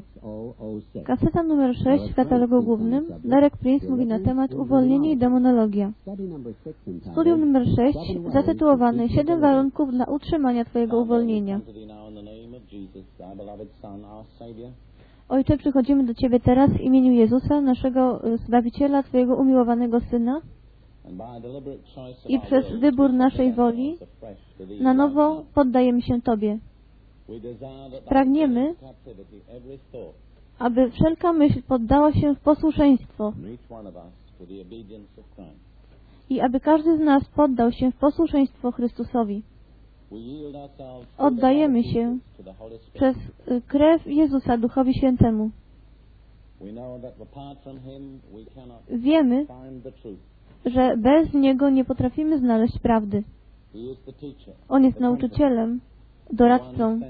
6006. Kaseta numer 6 w katalogu głównym. Derek Prince mówi na temat uwolnienie i demonologia. Study number 6 Studium numer 6 zatytułowane 7 warunków dla utrzymania Twojego uwolnienia. Ojcze, przychodzimy do Ciebie teraz w imieniu Jezusa, naszego y, Zbawiciela, Twojego umiłowanego Syna. I przez wybór naszej woli Na nowo now. poddajemy się Tobie, Pragniemy, aby wszelka myśl poddała się w posłuszeństwo i aby każdy z nas poddał się w posłuszeństwo Chrystusowi. Oddajemy się. Przez y, krew Jezusa Duchowi Świętemu. Wiemy, że bez Niego nie potrafimy znaleźć prawdy. On jest nauczycielem, doradcą,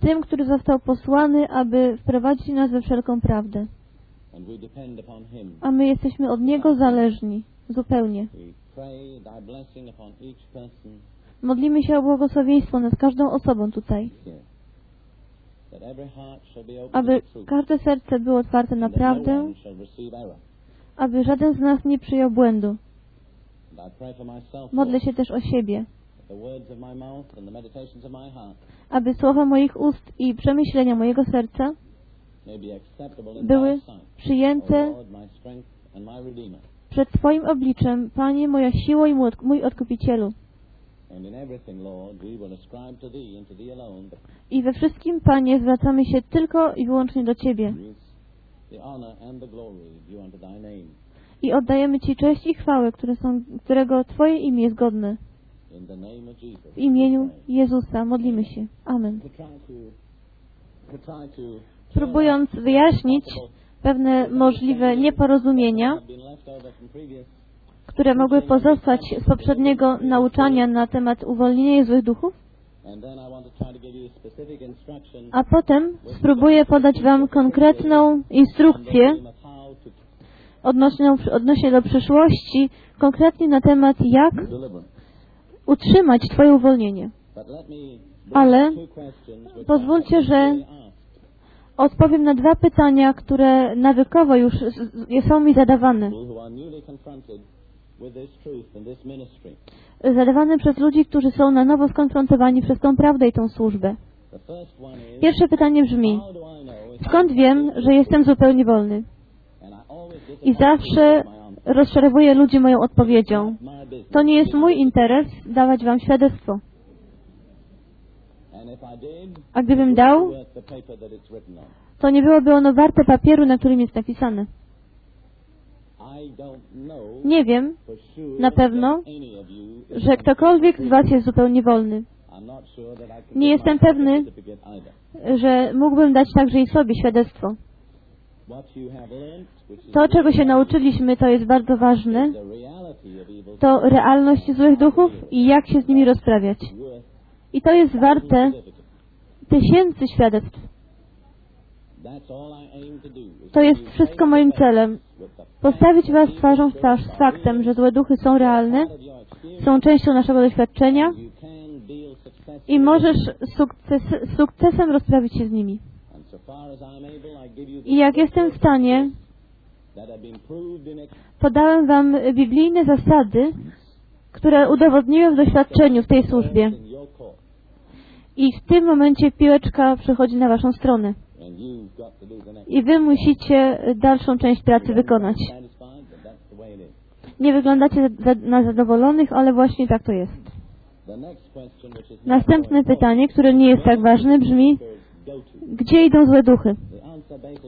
tym, który został posłany, aby wprowadzić nas we wszelką prawdę. A my jesteśmy od Niego zależni, zupełnie. Modlimy się o błogosławieństwo nad każdą osobą tutaj, aby każde serce było otwarte na no prawdę, aby żaden z nas nie przyjął błędu. Modlę się też o siebie, aby słowa moich ust i przemyślenia mojego serca były przyjęte przed Twoim obliczem, Panie, moja siła i mój od- mój Odkupicielu. I we wszystkim, Panie, zwracamy się tylko i wyłącznie do Ciebie. I oddajemy Ci cześć i chwałę, które są, którego Twoje imię jest godne. W imieniu. Jezusa modlimy się. Amen. Próbując wyjaśnić pewne możliwe nieporozumienia, które mogły pozostać z poprzedniego nauczania na temat uwolnienia złych duchów, a potem spróbuję podać Wam konkretną instrukcję odnośnie, odnośnie do przyszłości, konkretnie na temat jak. Utrzymać Twoje uwolnienie. Ale pozwólcie, że odpowiem na dwa pytania, które nawykowo już są mi zadawane. Zadawane przez ludzi, którzy są na nowo skonfrontowani przez tą prawdę i tą służbę. Pierwsze pytanie brzmi, skąd wiem, że jestem zupełnie wolny? I zawsze rozczarowuję ludzi moją odpowiedzią. To nie jest mój interes dawać Wam świadectwo. A gdybym dał, to nie byłoby ono warte papieru, na którym jest napisane. Nie wiem, na pewno, że ktokolwiek z Was jest zupełnie wolny. Nie jestem pewny, że mógłbym dać także i sobie świadectwo. To, czego się nauczyliśmy, to jest bardzo ważne. To realność złych duchów i jak się z nimi rozprawiać. I to jest warte tysięcy świadectw. To jest wszystko moim celem. Postawić Was twarzą w twarz z faktem, że złe duchy są realne, są częścią naszego doświadczenia i możesz sukces, sukcesem rozprawić się z nimi. I jak jestem w stanie, podałem Wam biblijne zasady, które udowodniłem w doświadczeniu w tej służbie. I w tym momencie piłeczka przechodzi na Waszą stronę. I Wy musicie dalszą część pracy wykonać. Nie wyglądacie na zadowolonych, ale właśnie tak to jest. Następne pytanie, które nie jest tak ważne, brzmi. Gdzie idą złe duchy?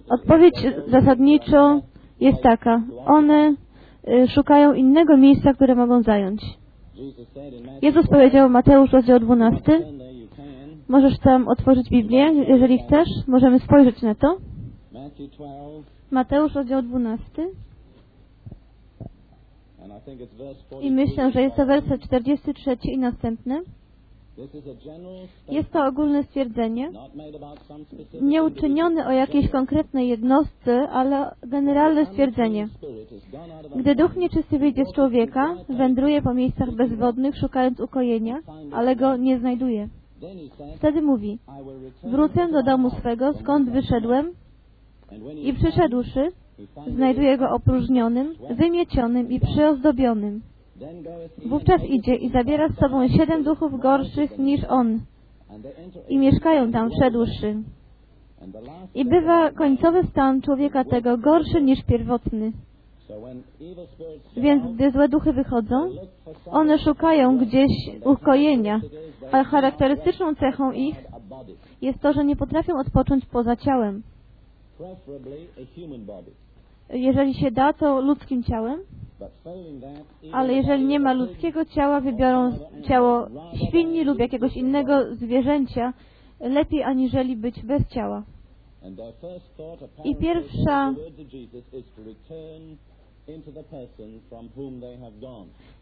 Odpowiedź zasadniczo jest taka. One y, szukają innego miejsca, które mogą zająć. Jezus powiedział Mateusz rozdział 12. Sunday, you can. Możesz tam otworzyć Biblię, jeżeli chcesz. Możemy spojrzeć na to. Matthew 12, Mateusz rozdział 12. and I think it's verse 42. I myślę, że jest to werset 43 i następny. Jest to ogólne stwierdzenie, nie uczynione o jakiejś konkretnej jednostce, ale generalne stwierdzenie. Gdy duch nieczysty wyjdzie z człowieka, wędruje po miejscach bezwodnych, szukając ukojenia, ale go nie znajduje. Wtedy mówi, wrócę do domu swego, skąd wyszedłem? I przyszedłszy, znajduje go opróżnionym, wymiecionym i przyozdobionym. Wówczas idzie i zabiera z sobą siedem duchów gorszych niż on i mieszkają tam wszedłszy. Last I bywa końcowy stan człowieka tego gorszy niż pierwotny. Więc gdy złe duchy wychodzą, one szukają gdzieś ukojenia, a charakterystyczną cechą ich jest to, że nie potrafią odpocząć poza ciałem. Jeżeli się da, to ludzkim ciałem, Ale jeżeli nie ma ludzkiego ciała, wybiorą ciało świni lub jakiegoś innego zwierzęcia, lepiej aniżeli być bez ciała. I pierwsza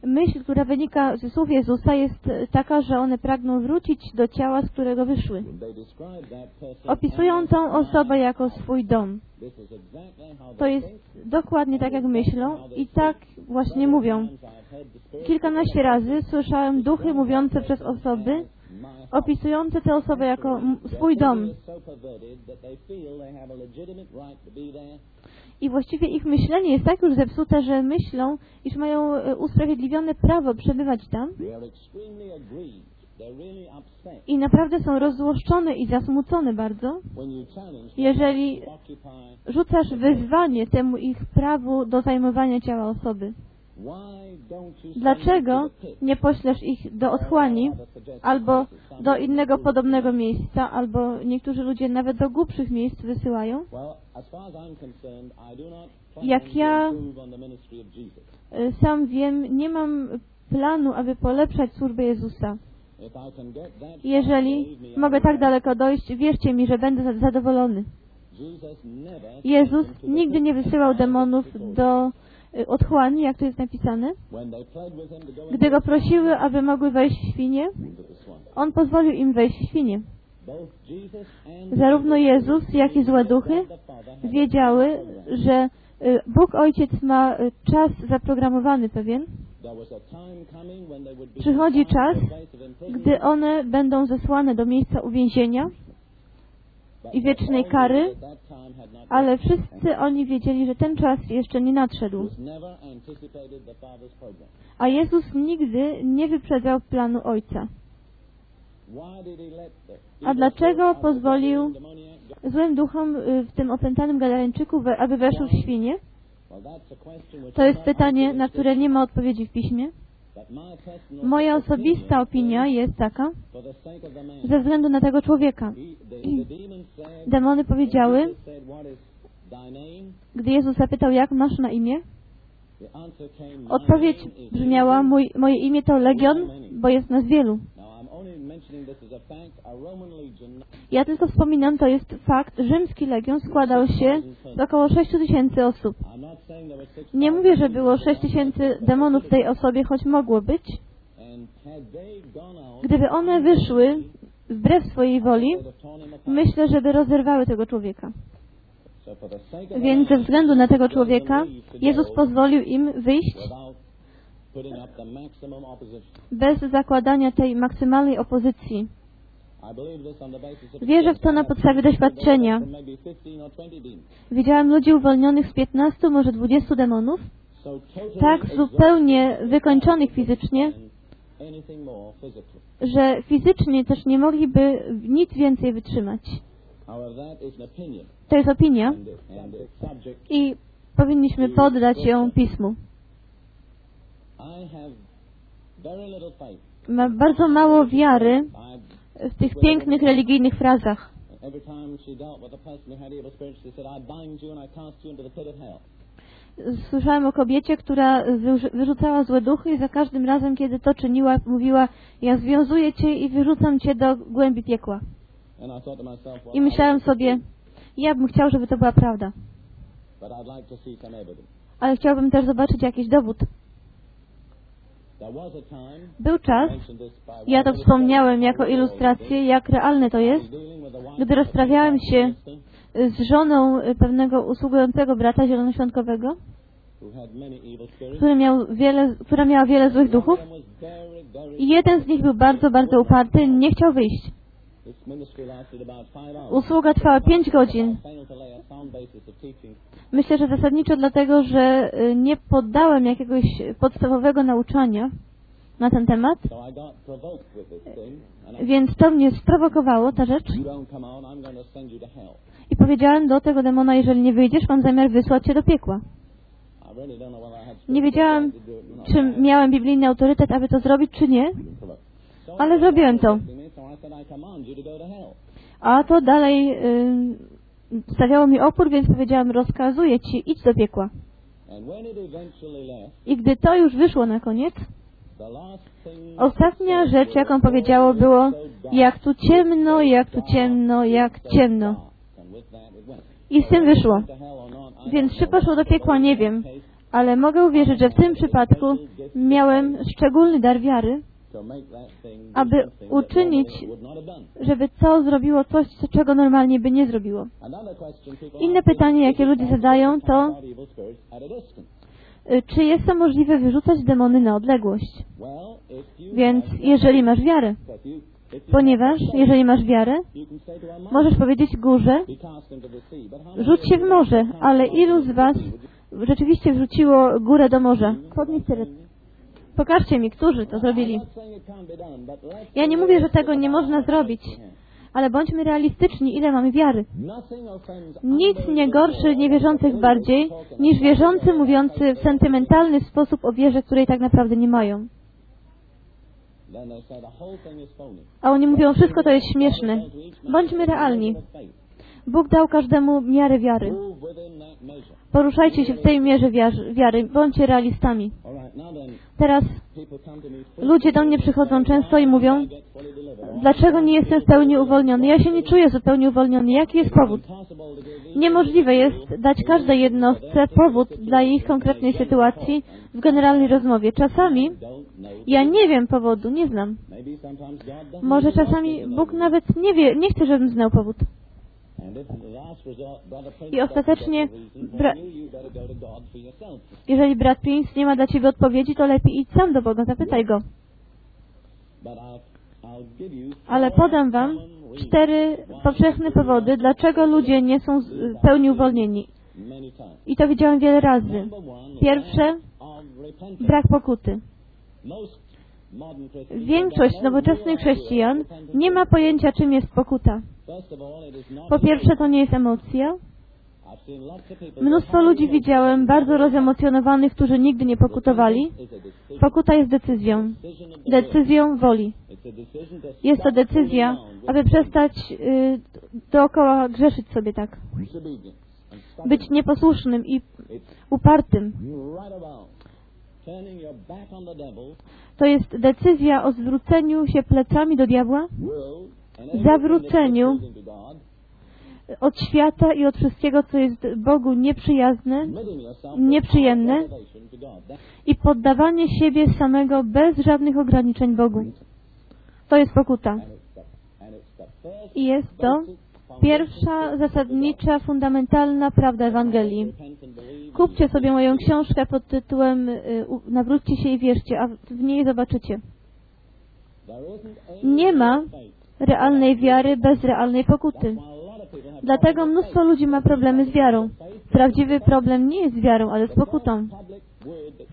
myśl, która wynika ze słów Jezusa, jest taka, że one pragną wrócić do ciała, z którego wyszły. Opisują tą osobę jako swój dom. To jest dokładnie tak, jak myślą i tak właśnie mówią. Kilkanaście razy słyszałem duchy mówiące przez osoby. Opisujące tę osobę jako swój dom. I właściwie ich myślenie jest tak już zepsute, że myślą, iż mają e, usprawiedliwione prawo przebywać tam i naprawdę są rozzłoszczone i zasmucone bardzo, jeżeli rzucasz wyzwanie temu ich prawu do zajmowania ciała osoby. Dlaczego nie poślesz ich do otchłani albo do innego do. podobnego miejsca, albo niektórzy ludzie nawet do głupszych miejsc wysyłają? Jak ja-. E, Sam wiem, nie mam planu, aby polepszać służbę Jezusa. Jeżeli mogę tak daleko dojść, wierzcie mi, że będę za- zadowolony. Jezus nigdy nie wysyłał demonów do y, otchłani, jak to jest napisane. Gdy go prosiły, aby mogły wejść w świnie, on pozwolił im wejść w świnie. Zarówno Jezus, jak i złe duchy wiedziały, że y, Bóg Ojciec ma y, czas zaprogramowany pewien, Przychodzi czas, gdy one będą zesłane do miejsca uwięzienia, i wiecznej kary, ale wszyscy oni wiedzieli, że ten czas jeszcze nie nadszedł. A Jezus nigdy nie wyprzedzał planu Ojca. A dlaczego pozwolił złym duchom y, w tym opętanym Gadareńczyku, aby weszły w świnie? To jest pytanie, na które nie ma odpowiedzi w piśmie. Moja osobista opinia jest taka, ze względu na tego człowieka. Demony powiedziały, gdy Jezus zapytał, jak masz na imię, odpowiedź brzmiała, moje imię to Legion, bo jest nas wielu. Ja tylko wspominam, to jest fakt, rzymski Legion składał się z około 6 tysięcy osób. Nie mówię, że było 6 tysięcy demonów w tej osobie, choć mogło być. Gdyby one wyszły wbrew swojej woli, myślę, żeby rozerwały tego człowieka. Więc ze względu na tego człowieka, Jezus pozwolił im wyjść bez zakładania tej maksymalnej opozycji. Wierzę w to na podstawie doświadczenia. from maybe 15 or 20 demons. Widziałem ludzi uwolnionych z 15, może 20 demonów, tak zupełnie wykończonych fizycznie, że fizycznie też nie mogliby nic więcej wytrzymać. To jest opinia i powinniśmy poddać ją pismu. I have very little faith. Ma bardzo mało wiary w tych pięknych religijnych frazach. Słyszałem o kobiecie, która wyrzu- wyrzucała złe duchy i za każdym razem, kiedy to czyniła, mówiła ja związuję cię i wyrzucam cię do głębi piekła. I myślałem sobie, ja bym chciał, żeby to była prawda. Ale chciałbym też zobaczyć jakiś dowód. There was a time, Był czas, ja to wspomniałem jako ilustrację, jak realne to jest, gdy rozprawiałem się z żoną pewnego usługującego brata zielonoświątkowego. który miał wiele, która miała wiele złych duchów. I jeden z nich był bardzo, bardzo uparty, nie chciał wyjść. Usługa trwała pięć godzin. Myślę, że zasadniczo dlatego, że y, nie poddałem jakiegoś podstawowego nauczania na ten temat, więc to mnie sprowokowało, ta rzecz. I powiedziałem do tego demona, jeżeli nie wyjdziesz, mam zamiar wysłać cię do piekła. Nie wiedziałem, czy miałem biblijny autorytet, aby to zrobić, czy nie, ale zrobiłem to. A to dalej y, stawiało mi opór, więc powiedziałem, rozkazuję ci, idź do piekła. I gdy to już wyszło na koniec, ostatnia rzecz, jaką powiedziało, było, jak tu ciemno, jak tu ciemno, jak ciemno. I z tym wyszło. Więc czy poszło do piekła, nie wiem. Ale mogę uwierzyć, że w tym przypadku miałem szczególny dar wiary, Aby uczynić, żeby to zrobiło coś, co- czego normalnie by nie zrobiło. Inne pytanie, jakie ludzie zadają, to y, czy jest to możliwe wyrzucać demony na odległość? Więc jeżeli masz wiarę, ponieważ jeżeli masz wiarę, możesz powiedzieć górze, rzuć się w morze, ale ilu z was rzeczywiście wrzuciło górę do morza? Podnieście ręce. Pokażcie mi, którzy to zrobili. Ja nie mówię, że tego nie można zrobić, ale bądźmy realistyczni, ile mamy wiary. Nic nie gorszy niewierzących bardziej niż wierzący mówiący w sentymentalny sposób o wierze, której tak naprawdę nie mają. A oni mówią, wszystko to jest śmieszne. Bądźmy realni. Bóg dał każdemu miarę wiary. Poruszajcie się w tej mierze wiar- wiary. Bądźcie realistami. Teraz ludzie do mnie przychodzą często i mówią, dlaczego nie jestem w pełni uwolniony? Ja się nie czuję zupełnie uwolniony. Jaki jest powód? Niemożliwe jest dać każdej jednostce powód dla ich konkretnej sytuacji w generalnej rozmowie. Czasami ja nie wiem powodu, nie znam. Może czasami. Bóg nawet nie wie, nie chce, żebym znał powód. I ostatecznie bra-. Jeżeli brat Prince nie ma dla ciebie odpowiedzi, to lepiej idź sam do Boga, zapytaj go. Ale podam wam cztery powszechne powody, dlaczego ludzie nie są w pełni uwolnieni. I to widziałem wiele razy. Pierwsze, brak pokuty. Większość nowoczesnych chrześcijan nie ma pojęcia, czym jest pokuta. Po pierwsze, to nie jest emocja. Mnóstwo ludzi widziałem, bardzo rozemocjonowanych, którzy nigdy nie pokutowali. Pokuta jest decyzją. Decyzją woli. Jest to decyzja, aby przestać y, dookoła grzeszyć sobie tak. Być nieposłusznym i upartym. To jest decyzja o zwróceniu się plecami do diabła, Zawróceniu. od świata i od wszystkiego, co jest Bogu nieprzyjazne Nieprzyjemne. i poddawanie siebie samego bez żadnych ograniczeń Bogu. To jest pokuta. I jest to pierwsza zasadnicza, fundamentalna prawda Ewangelii. Kupcie sobie moją książkę pod tytułem y, Nawróćcie się i wierzcie, a w niej zobaczycie. Nie ma. Realnej wiary bez realnej pokuty. Dlatego mnóstwo ludzi ma problemy z wiarą. Prawdziwy problem nie jest z wiarą, ale z pokutą.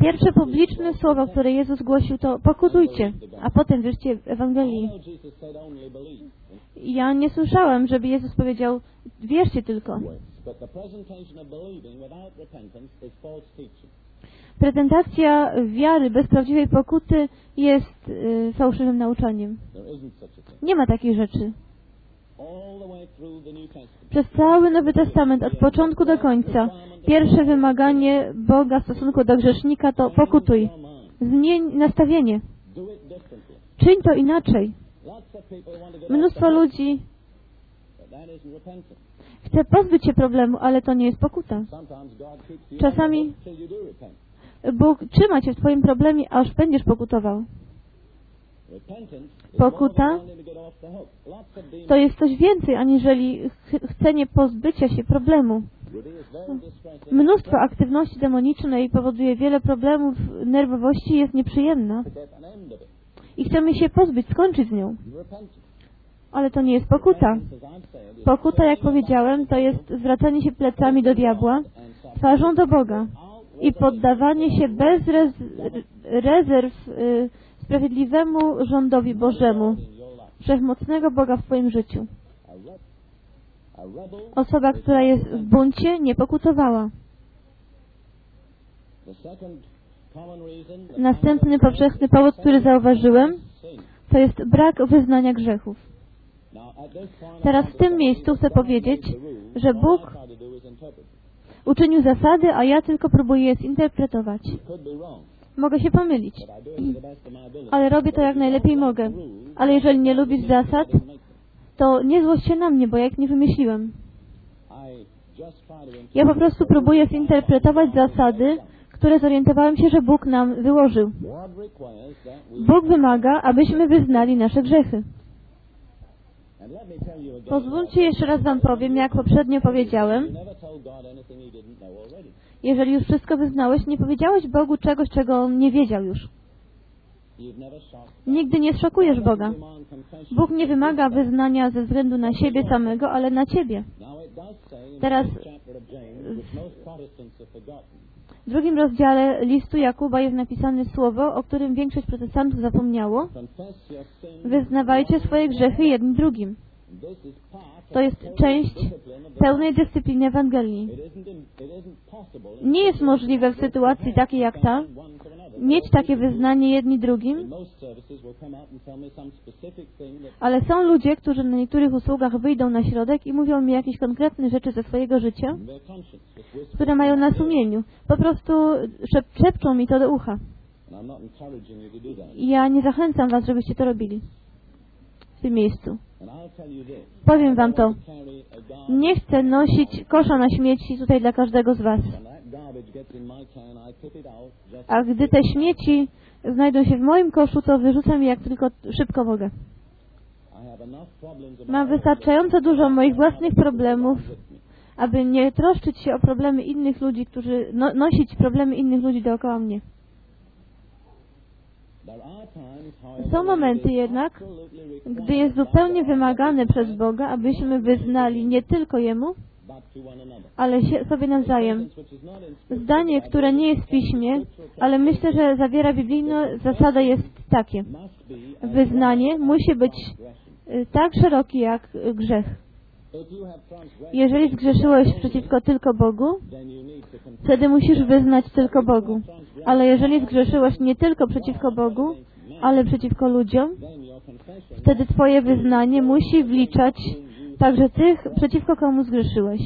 Pierwsze publiczne słowo, które Jezus głosił, to pokutujcie, a potem wierzcie w Ewangelii. Ja nie słyszałem, żeby Jezus powiedział, wierzcie tylko. Prezentacja wiary bez prawdziwej pokuty jest y, fałszywym nauczaniem. Nie ma takiej rzeczy. Przez cały Nowy Testament, od początku do końca, pierwsze wymaganie Boga w stosunku do grzesznika to pokutuj. Zmień nastawienie. Czyń to inaczej. Mnóstwo ludzi chce pozbyć się problemu, ale to nie jest pokuta. Czasami-. Bóg trzyma cię w twoim problemie, aż będziesz pokutował. Pokuta to jest coś więcej, aniżeli ch- chcenie pozbycia się problemu. Mnóstwo aktywności demonicznej powoduje wiele problemów nerwowości jest nieprzyjemna. I chcemy się pozbyć, skończyć z nią. Ale to nie jest pokuta. Pokuta, jak powiedziałem, to jest zwracanie się plecami do diabła, twarzą do Boga i poddawanie się bez rez rezerw y, sprawiedliwemu rządowi Bożemu, wszechmocnego Boga w Twoim życiu. Osoba, która jest w buncie, nie pokutowała. Następny powszechny powód, który zauważyłem, to jest brak wyznania grzechów. Teraz w tym miejscu chcę powiedzieć, że Bóg uczynił zasady, a ja tylko próbuję je zinterpretować. Mogę się pomylić, ale robię to jak najlepiej mogę. Ale jeżeli nie lubisz zasad, to nie złość się na mnie, bo ja ich nie wymyśliłem. Ja po prostu próbuję zinterpretować zasady, które zorientowałem się, że Bóg nam wyłożył. Bóg wymaga, abyśmy wyznali nasze grzechy. Pozwólcie jeszcze raz Wam powiem, jak poprzednio powiedziałem. Jeżeli już wszystko wyznałeś, nie powiedziałeś Bogu czegoś, czego On nie wiedział już. Nigdy nie szokujesz Boga. Bóg nie wymaga wyznania ze względu na siebie samego, ale na Ciebie. Teraz- W drugim rozdziale listu Jakuba jest napisane słowo, o którym większość protestantów zapomniało. Wyznawajcie swoje grzechy jednym drugim. To jest część pełnej dyscypliny Ewangelii. Nie jest możliwe w sytuacji takiej jak ta. Mieć takie wyznanie jedni drugim, ale są ludzie, którzy na niektórych usługach wyjdą na środek i mówią mi jakieś konkretne rzeczy ze swojego życia, które mają na sumieniu. Po prostu szep szepczą mi to do ucha. I ja nie zachęcam Was, żebyście to robili w tym miejscu. Powiem Wam to. Nie chcę nosić kosza na śmieci tutaj dla każdego z Was. A gdy te śmieci znajdą się w moim koszu, to wyrzucam je jak tylko szybko mogę. Mam wystarczająco dużo moich własnych problemów, aby nie troszczyć się o problemy innych ludzi, którzy no, nosić problemy innych ludzi dookoła mnie. Są momenty jednak, gdy jest zupełnie wymagane przez Boga, abyśmy wyznali nie tylko Jemu, ale sobie nawzajem. Zdanie, które nie jest w piśmie, ale myślę, że zawiera biblijną zasadę jest takie. Wyznanie musi być y, tak szerokie jak grzech. Jeżeli zgrzeszyłeś przeciwko tylko Bogu, wtedy musisz wyznać tylko Bogu. Ale jeżeli zgrzeszyłeś nie tylko przeciwko Bogu, ale przeciwko ludziom, wtedy Twoje wyznanie musi wliczać także tych, przeciwko komu zgrzeszyłeś.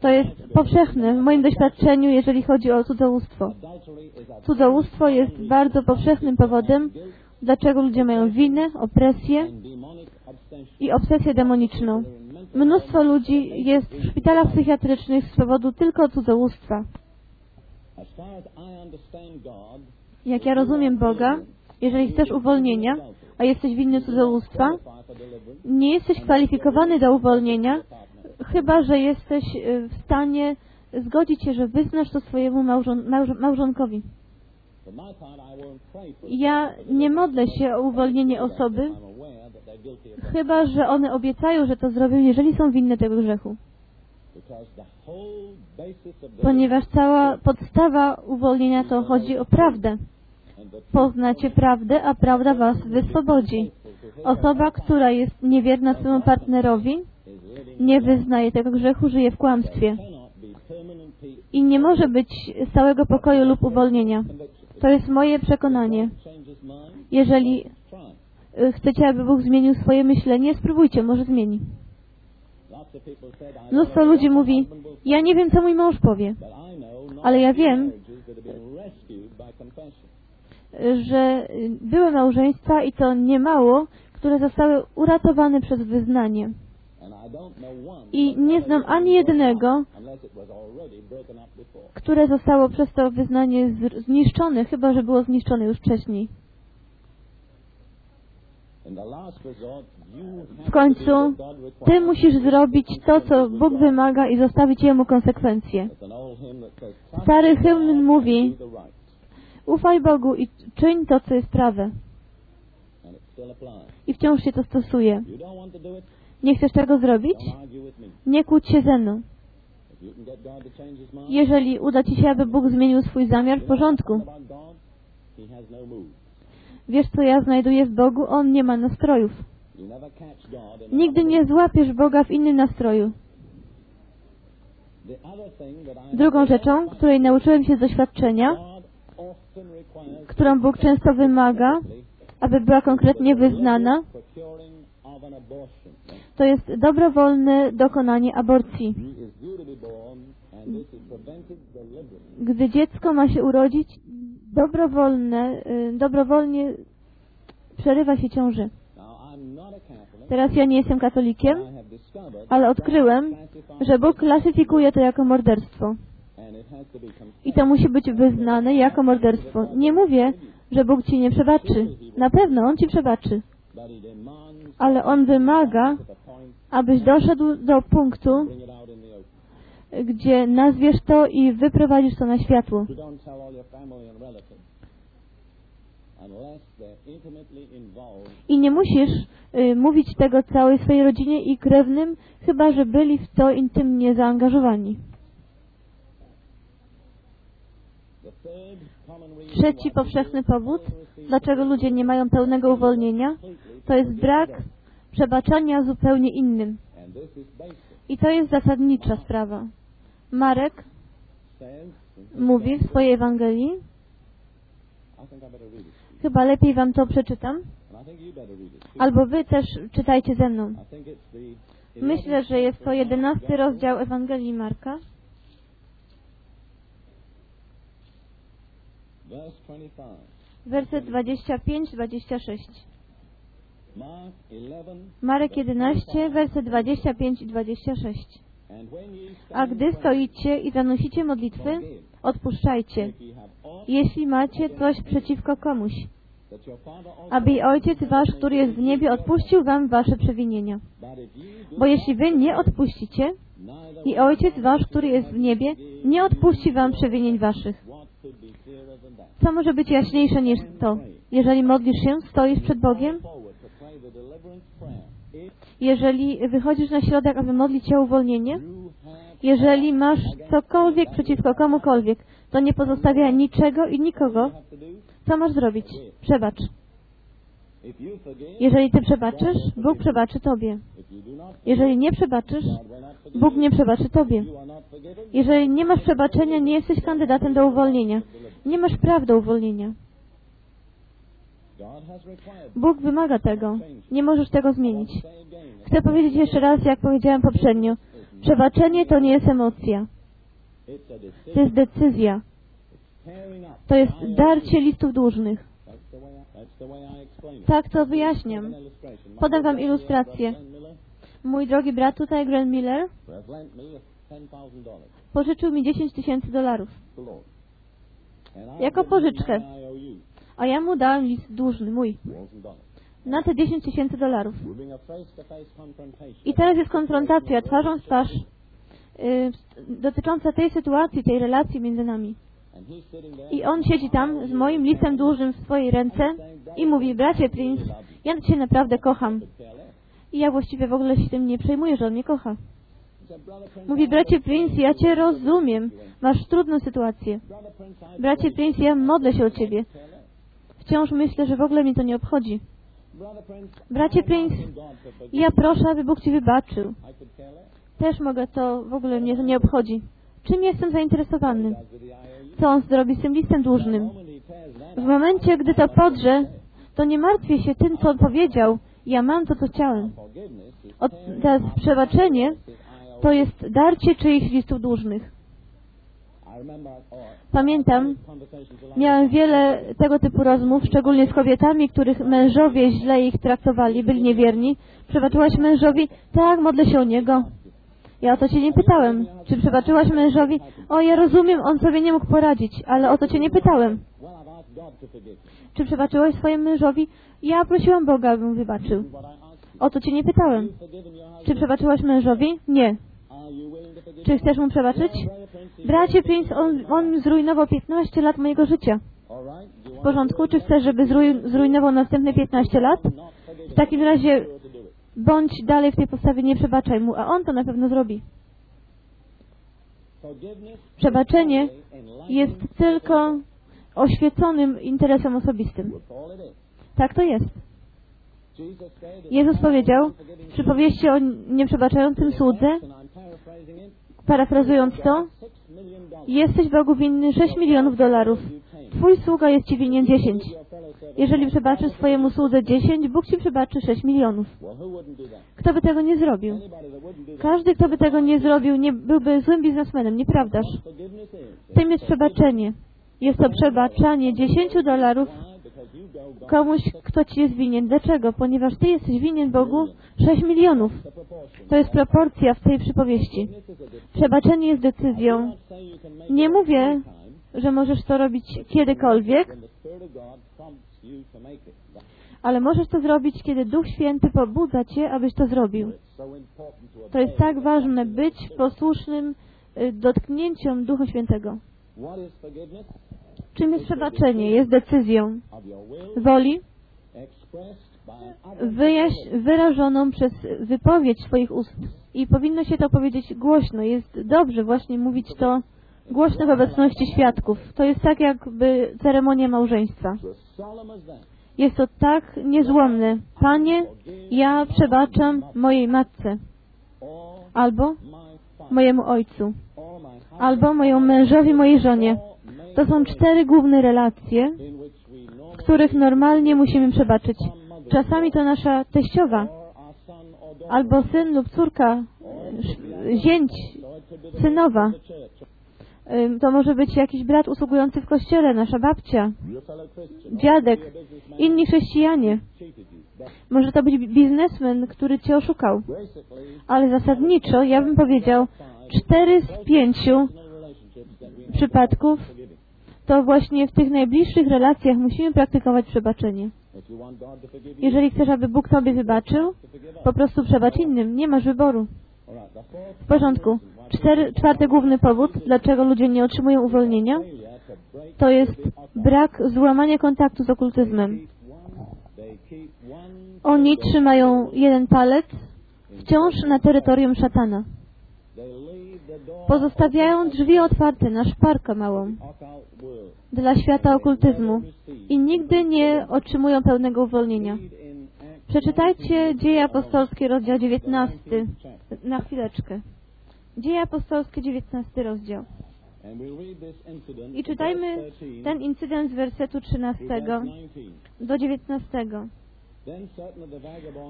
To jest powszechne w moim doświadczeniu, jeżeli chodzi o cudzołóstwo. Cudzołóstwo jest bardzo powszechnym powodem, dlaczego ludzie mają winę, opresję i obsesję demoniczną. Mnóstwo ludzi jest w szpitalach psychiatrycznych z powodu tylko cudzołóstwa. Jak ja rozumiem Boga, jeżeli chcesz uwolnienia, a jesteś winny cudzołóstwa, nie jesteś kwalifikowany do uwolnienia, chyba że jesteś y, w stanie zgodzić się, że wyznasz to swojemu małżon małż małżonkowi. Ja nie modlę się o uwolnienie osoby, chyba że one obiecają, że to zrobią, jeżeli są winne tego grzechu. Ponieważ cała podstawa uwolnienia to chodzi o prawdę. Poznacie prawdę, a prawda was wyswobodzi. Osoba, która jest niewierna swojemu partnerowi, nie wyznaje tego grzechu, żyje w kłamstwie i nie może być stałego pokoju lub uwolnienia. To jest moje przekonanie. Jeżeli y, chcecie, aby Bóg zmienił swoje myślenie, spróbujcie, może zmieni. Mnóstwo ludzi mówi, ja nie wiem, co mój mąż powie, ale ja wiem, że były małżeństwa i to niemało, które zostały uratowane przez wyznanie. I nie znam ani jednego, które zostało przez to wyznanie zniszczone, chyba że było zniszczone już wcześniej. W końcu Ty musisz zrobić to, co Bóg wymaga i zostawić Jemu konsekwencje. It's an old hymn that says, "Trust Stary hymn mówi, ufaj Bogu i czyń to, co jest prawe. I wciąż się to stosuje. Nie chcesz tego zrobić? Nie kłóć się ze mną. Jeżeli uda Ci się, aby Bóg zmienił swój zamiar, w porządku. no. Wiesz, co ja znajduję w Bogu? On nie ma nastrojów. Nigdy nie złapiesz Boga w innym nastroju. Drugą rzeczą, której nauczyłem się z doświadczenia, którą Bóg często wymaga, aby była konkretnie wyznana, to jest dobrowolne dokonanie aborcji. Gdy dziecko ma się urodzić, dobrowolne, y, dobrowolnie przerywa się ciąży. Teraz ja nie jestem katolikiem, ale odkryłem, że Bóg klasyfikuje to jako morderstwo. I to musi być wyznane jako morderstwo. Nie mówię, że Bóg ci nie przebaczy. Na pewno On ci przebaczy. Ale On wymaga, abyś doszedł do punktu, gdzie nazwiesz to i wyprowadzisz to na światło. I nie musisz y, mówić tego całej swojej rodzinie i krewnym, chyba że byli w to intymnie zaangażowani. Trzeci powszechny powód, dlaczego ludzie nie mają pełnego uwolnienia, to jest brak przebaczenia zupełnie innym. I to jest zasadnicza sprawa. Marek mówi w swojej Ewangelii, chyba lepiej wam to przeczytam, albo wy też czytajcie ze mną. Myślę, że jest to jedenasty rozdział Ewangelii Marka, verse 25. werset 25-26. Mark 11. Marek 11, werset 25 i 26. And when ye A stand gdy stoicie i zanosicie modlitwy, odpuszczajcie, jeśli macie coś przeciwko komuś, aby i Ojciec Wasz, który jest w niebie, odpuścił wam wasze przewinienia. Bo jeśli wy nie odpuścicie, i Ojciec Wasz, który jest w niebie, nie odpuści wam przewinień waszych. Co może być jaśniejsze niż to? Jeżeli modlisz się, stoisz przed Bogiem, jeżeli wychodzisz na środek, aby modlić się o uwolnienie, jeżeli masz cokolwiek przeciwko komukolwiek, to nie pozostawia niczego i nikogo, co masz zrobić? Przebacz. Jeżeli ty przebaczysz, Bóg przebaczy tobie. Jeżeli nie przebaczysz. Bóg nie przebaczy tobie. Jeżeli nie masz przebaczenia, nie jesteś kandydatem do uwolnienia. Nie masz praw do uwolnienia. Bóg wymaga tego. Nie możesz tego zmienić. Chcę powiedzieć jeszcze raz, jak powiedziałem poprzednio. Przebaczenie to nie jest emocja. To jest decyzja. To jest darcie listów dłużnych. Tak to wyjaśniam. Podam wam ilustrację. Mój drogi brat tutaj, Grant Miller, has lent me $10,000 pożyczył mi 10 tysięcy dolarów. Jako pożyczkę. A ja mu dałem list dłużny, mój, $1,000. na te 10 tysięcy dolarów. I teraz jest konfrontacja twarzą w twarz y, dotycząca tej sytuacji, tej relacji między nami. I on siedzi tam z moim listem dłużnym w swojej ręce i mówi, bracie Prince, ja cię naprawdę kocham. I ja właściwie w ogóle się tym nie przejmuję, że on mnie kocha. Mówi, bracie Prince, ja cię rozumiem. Masz trudną sytuację. Bracie Prince, ja modlę się o ciebie. Wciąż myślę, że w ogóle mnie to nie obchodzi. Bracie Prince, Ja proszę, aby Bóg ci wybaczył. Też mogę to, w ogóle mnie to nie obchodzi. Czym jestem zainteresowany? Co on zrobi z tym listem dłużnym? W momencie, gdy to podrze, to nie martwię się tym, co on powiedział. Ja mam to, co chciałem. Od, teraz przebaczenie to jest darcie czyichś listów dłużnych. Pamiętam, miałem wiele tego typu rozmów, szczególnie z kobietami, których mężowie źle ich traktowali, byli niewierni. Przebaczyłaś mężowi? Tak, modlę się o niego. Ja o to cię nie pytałem. Czy przebaczyłaś mężowi? O, ja rozumiem, on sobie nie mógł poradzić, ale o to cię nie pytałem. Czy przebaczyłeś swojemu mężowi? Ja prosiłam Boga, aby mu wybaczył. O to Cię nie pytałem. Czy przebaczyłaś mężowi? Nie. Czy chcesz mu przebaczyć? Bracie Prince, on, on zrujnował 15 lat mojego życia. W porządku? Czy chcesz, żeby zruj, zrujnował następne 15 lat? W takim razie bądź dalej w tej postawie, nie przebaczaj mu, a on to na pewno zrobi. Przebaczenie jest tylko oświeconym interesem osobistym. Tak to jest. Jezus powiedział w przypowieści o nieprzebaczającym słudze, parafrazując to, jesteś Bogu winny 6 milionów dolarów. Twój sługa jest Ci winien 10. Jeżeli przebaczysz swojemu słudze 10, Bóg Ci przebaczy 6 milionów. Kto by tego nie zrobił? Każdy, kto by tego nie zrobił, nie byłby złym biznesmenem, nieprawdaż? Tym jest przebaczenie. Jest to przebaczanie 10 dolarów komuś, kto Ci jest winien. Dlaczego? Ponieważ Ty jesteś winien Bogu 6 milionów. To jest proporcja w tej przypowieści. Przebaczenie jest decyzją. Nie mówię, że możesz to robić kiedykolwiek, ale możesz to zrobić, kiedy Duch Święty pobudza Cię, abyś to zrobił. to jest tak ważne, być posłusznym y, dotknięciom Ducha Świętego. Czym jest przebaczenie? Jest decyzją woli wyrażoną przez wypowiedź swoich ust. I powinno się to powiedzieć głośno. Jest dobrze właśnie mówić to głośno w obecności świadków. To jest tak jakby ceremonia małżeństwa. Jest to tak niezłomne. Panie, ja przebaczam mojej matce, albo mojemu ojcu, albo mojemu mężowi, mojej żonie. To są cztery główne relacje, w których normalnie musimy przebaczyć. Czasami to nasza teściowa, albo syn lub córka, zięć, synowa. To może być jakiś brat usługujący w kościele, nasza babcia, dziadek, inni chrześcijanie. Może to być biznesmen, który cię oszukał. Ale zasadniczo, ja bym powiedział, cztery z pięciu przypadków to właśnie w tych najbliższych relacjach musimy praktykować przebaczenie. Jeżeli chcesz, aby Bóg Tobie wybaczył, po prostu przebacz innym. Nie masz wyboru. W porządku. Cztery, czwarty główny powód, dlaczego ludzie nie otrzymują uwolnienia, to jest brak złamania kontaktu z okultyzmem. Oni trzymają jeden palec wciąż na terytorium szatana. Pozostawiają drzwi otwarte na szparkę małą dla świata okultyzmu i nigdy nie otrzymują pełnego uwolnienia. Przeczytajcie Dzieje Apostolskie, rozdział 19. chapter. Na chwileczkę. Dzieje Apostolskie, 19 rozdział. I czytajmy verse 13 ten incydent z wersetu to 13 verse 19. do 19.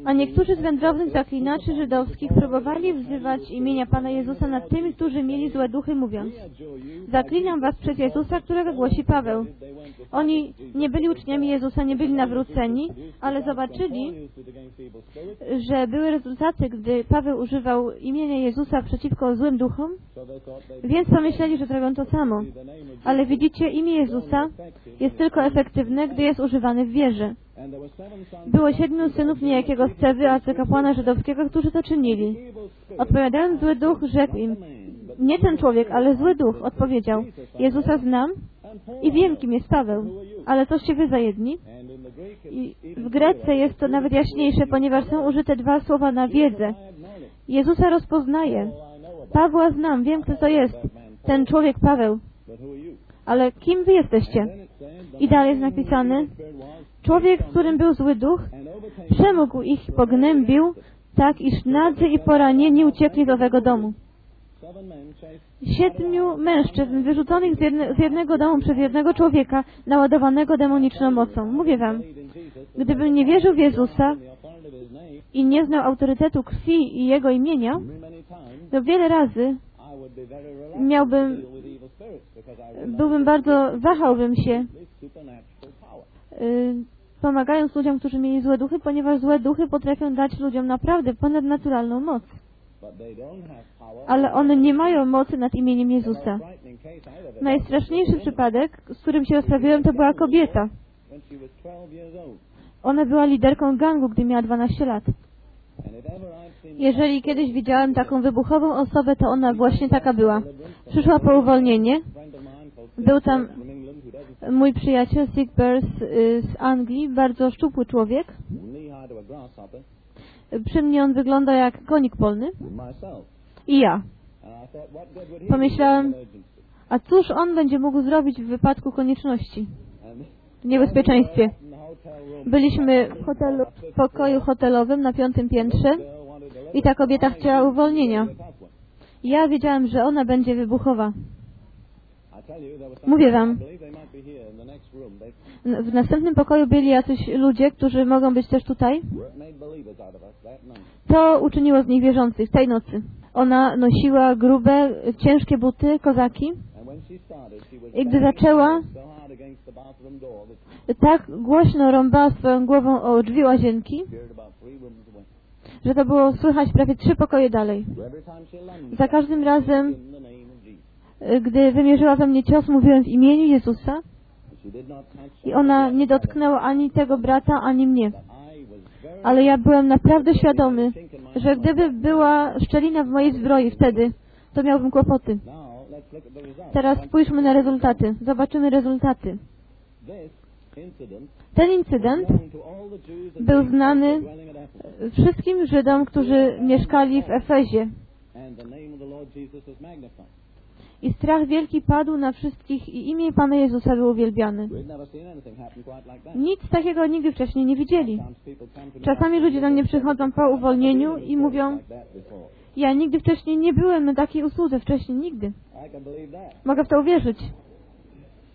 A niektórzy z wędrownych zaklinaczy żydowskich próbowali wzywać imienia Pana Jezusa nad tymi, którzy mieli złe duchy, mówiąc Zaklinam was przez Jezusa, którego głosi Paweł. Oni nie byli uczniami Jezusa, nie byli nawróceni, ale zobaczyli, że były rezultaty, gdy Paweł używał imienia Jezusa przeciwko złym duchom, więc pomyśleli, że zrobią to samo. Ale widzicie, imię Jezusa jest tylko efektywne, gdy jest używane w wierze. Było siedmiu synów niejakiego Scewy, arcykapłana żydowskiego, którzy to czynili. Odpowiadając zły duch, rzekł im, nie ten człowiek, ale zły duch, odpowiedział, Jezusa znam i wiem, kim jest Paweł. Ale coście wy za jedni? I w Grece jest to nawet jaśniejsze, ponieważ są użyte dwa słowa na wiedzę. Jezusa about Pawła znam, wiem kto to jest. Ten człowiek Paweł. Ale kim wy jesteście? I dalej jest napisane, człowiek, w którym był zły duch, przemógł ich, pognębił, tak iż nadzy i poranieni uciekli z owego domu. Siedmiu mężczyzn wyrzuconych z, jedne, z jednego domu przez jednego człowieka, naładowanego demoniczną mocą. Mówię wam, gdybym nie wierzył w Jezusa i nie znał autorytetu krwi i jego imienia, to wiele razy miałbym, byłbym bardzo, wahałbym się, pomagając ludziom, którzy mieli złe duchy, ponieważ złe duchy potrafią dać ludziom naprawdę ponadnaturalną moc. ale one nie mają mocy nad imieniem Jezusa. Najstraszniejszy przypadek, z którym się rozprawiłem, to była kobieta. when she was 12 years old. Ona była liderką gangu, gdy miała 12 lat. Jeżeli kiedyś widziałem taką wybuchową osobę, to ona właśnie taka była. Przyszła po uwolnienie. Był tam mój przyjaciel Sigbers y, z Anglii, bardzo szczupły człowiek. Przy mnie on wyglądał jak konik polny. I ja. Pomyślałem-? A cóż on będzie mógł zrobić w wypadku konieczności? W niebezpieczeństwie. Byliśmy w, hotelu, w pokoju hotelowym na piątym piętrze i ta kobieta chciała uwolnienia. Ja wiedziałem, że ona będzie wybuchowa. Mówię wam. W następnym pokoju byli jacyś ludzie, którzy mogą być też tutaj. To uczyniło z nich wierzących tej nocy. Ona nosiła grube, ciężkie buty, kozaki. I gdy zaczęła- Tak głośno rąbała swoją głową o drzwi łazienki, że to było słychać prawie trzy pokoje dalej. Za każdym razem, gdy wymierzyła we mnie cios, mówiłem w imieniu Jezusa i ona nie dotknęła ani tego brata, ani mnie. Ale ja byłem naprawdę świadomy, że gdyby była szczelina w mojej zbroi wtedy, to miałbym kłopoty. Teraz spójrzmy na rezultaty. Zobaczymy rezultaty. Ten incydent był znany wszystkim Żydom, którzy mieszkali w Efezie. I strach wielki padł na wszystkich i imię Pana Jezusa like that. Nic takiego nigdy wczoraj nie widzieli. Czasami ludzie do mnie przychodzą po uwolnieniu i mówią, ja nigdy wcześniej nie byłem na takiej usłudze, wcześniej nigdy. Mogę w to uwierzyć.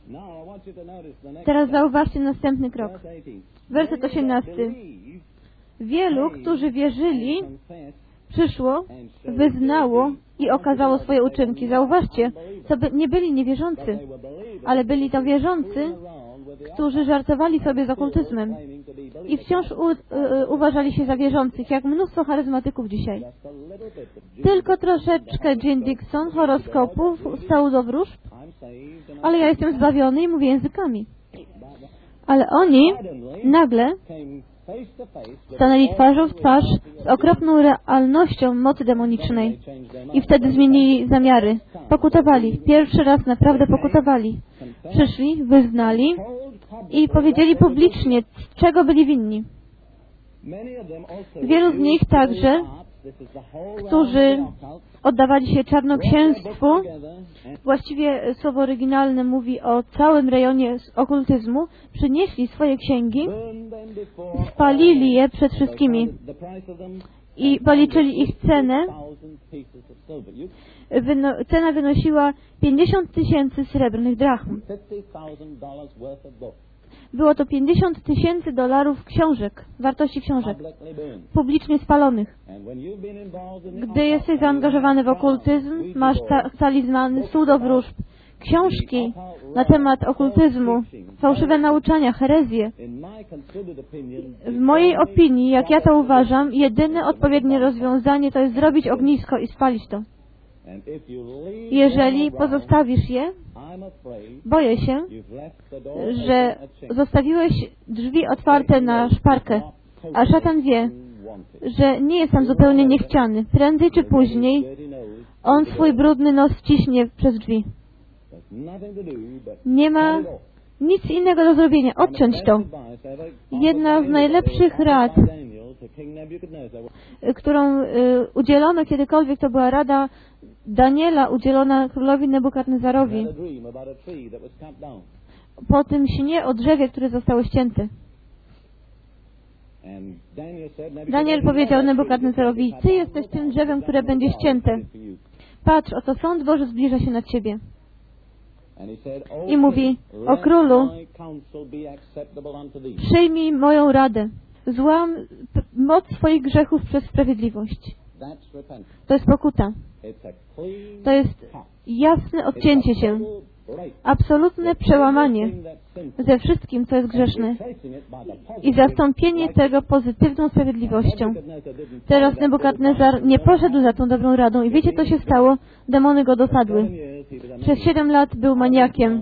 Next Teraz zauważcie następny krok. verse 18. Werset They that 18. believe Wielu, którzy wierzyli, przyszło, wyznało i okazało swoje uczynki. Zauważcie, to by nie byli niewierzący, ale byli to wierzący, którzy żartowali sobie z okultyzmem i wciąż u, uważali się za wierzących, jak mnóstwo charyzmatyków dzisiaj. Tylko troszeczkę Jane Dixon, horoskopów, stału do wróżb, ale ja jestem zbawiony i mówię językami. Ale oni nagle stanęli twarzą w twarz z okropną realnością mocy demonicznej i wtedy zmienili zamiary. Pokutowali. Pierwszy raz naprawdę pokutowali. Przyszli, wyznali i powiedzieli publicznie, czego byli winni. Wielu z nich także, którzy Oddawali się czarnoksięstwu. Właściwie słowo oryginalne mówi o całym rejonie okultyzmu. Przynieśli swoje księgi, spalili je przed wszystkimi i policzyli ich cenę. Wyno, cena wynosiła 50 tysięcy srebrnych drachm. Było to 50 tysięcy dolarów książek, wartości książek, publicznie spalonych. Gdy jesteś zaangażowany w okultyzm, masz ta, talizmany, cudo wróżb, książki na temat okultyzmu, fałszywe nauczania, herezje. W mojej opinii, jak ja to uważam, jedyne odpowiednie rozwiązanie to jest zrobić ognisko i spalić to. Jeżeli pozostawisz je, boję się, że zostawiłeś drzwi otwarte na szparkę, a szatan wie, że nie jest tam zupełnie niechciany. Prędzej czy później on swój brudny nos ciśnie przez drzwi. Nie ma nic innego do zrobienia. Odciąć to. Jedna z najlepszych rad, którą y, udzielono kiedykolwiek, to była rada Daniela udzielona królowi Nebukadnezarowi po tym śnie o drzewie, które zostało ścięte. Daniel powiedział Nebukadnezarowi, Ty jesteś tym drzewem, które będzie ścięte. Patrz, oto sąd Boży zbliża się na Ciebie. I mówi, o królu, przyjmij moją radę. Złam moc swoich grzechów przez sprawiedliwość. To jest pokuta. To jest jasne odcięcie się. absolutne przełamanie ze wszystkim, co jest grzeszne i zastąpienie tego pozytywną sprawiedliwością. Teraz Nebukadnezar nie poszedł za tą dobrą radą i wiecie, co się stało? Demony go dosadły. Przez siedem lat był maniakiem.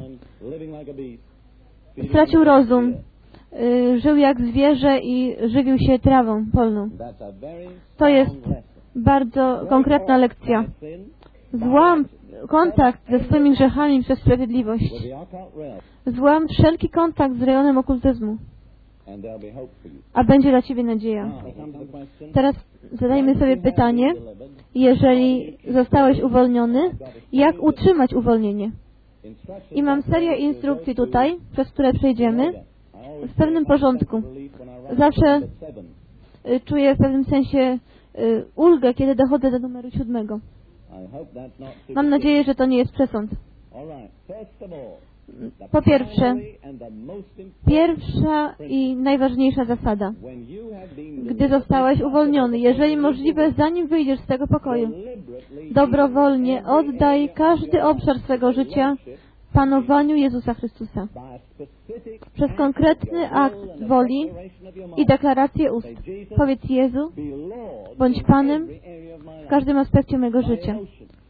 Stracił rozum. Y, żył jak zwierzę i żywił się trawą polną. To jest bardzo konkretna lekcja. Złam kontakt ze swoimi grzechami przez sprawiedliwość. Złam wszelki kontakt z rejonem okultyzmu. A będzie dla Ciebie nadzieja. Teraz zadajmy sobie pytanie, jeżeli zostałeś uwolniony, jak utrzymać uwolnienie? I mam serię instrukcji tutaj, przez które przejdziemy w pewnym porządku. Zawsze y, czuję w pewnym sensie ulgę, kiedy dochodzę do numeru siódmego. Mam nadzieję, że to nie jest przesąd. Po pierwsze, pierwsza i najważniejsza zasada. Gdy zostałeś uwolniony, jeżeli możliwe, zanim wyjdziesz z tego pokoju, dobrowolnie oddaj każdy obszar swego życia panowaniu Jezusa Chrystusa. Przez konkretny akt woli i deklarację ust. Powiedz Jezu, bądź Panem w każdym aspekcie mojego życia.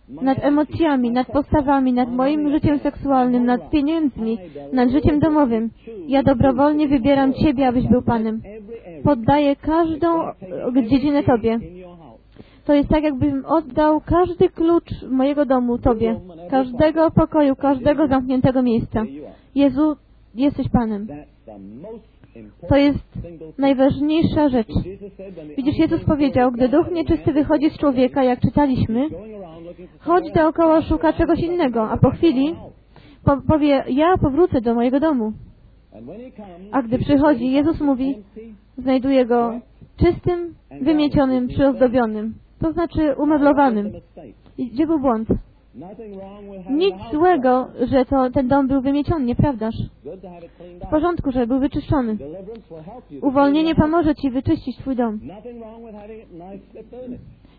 Nad emocjami, nad postawami, nad moim życiem seksualnym, nad pieniędzmi, nad życiem domowym. Ja dobrowolnie wybieram Ciebie, abyś był Panem. Poddaję każdą dziedzinę Tobie. To jest tak, jakbym oddał każdy klucz mojego domu Tobie, każdego pokoju, każdego zamkniętego miejsca. Jezu, jesteś Panem. To jest najważniejsza rzecz. Widzisz, Jezus powiedział, gdy duch nieczysty wychodzi z człowieka, jak czytaliśmy, chodź dookoła, szuka czegoś innego, a po chwili po powie, ja powrócę do mojego domu. A gdy przychodzi, Jezus mówi, znajduje go czystym, wymiecionym, przyozdobionym, to znaczy umeblowanym. I gdzie był błąd? Nic złego, że to, ten dom był wymieciony, nieprawdaż? W porządku, że był wyczyszczony. Uwolnienie pomoże Ci wyczyścić Twój dom.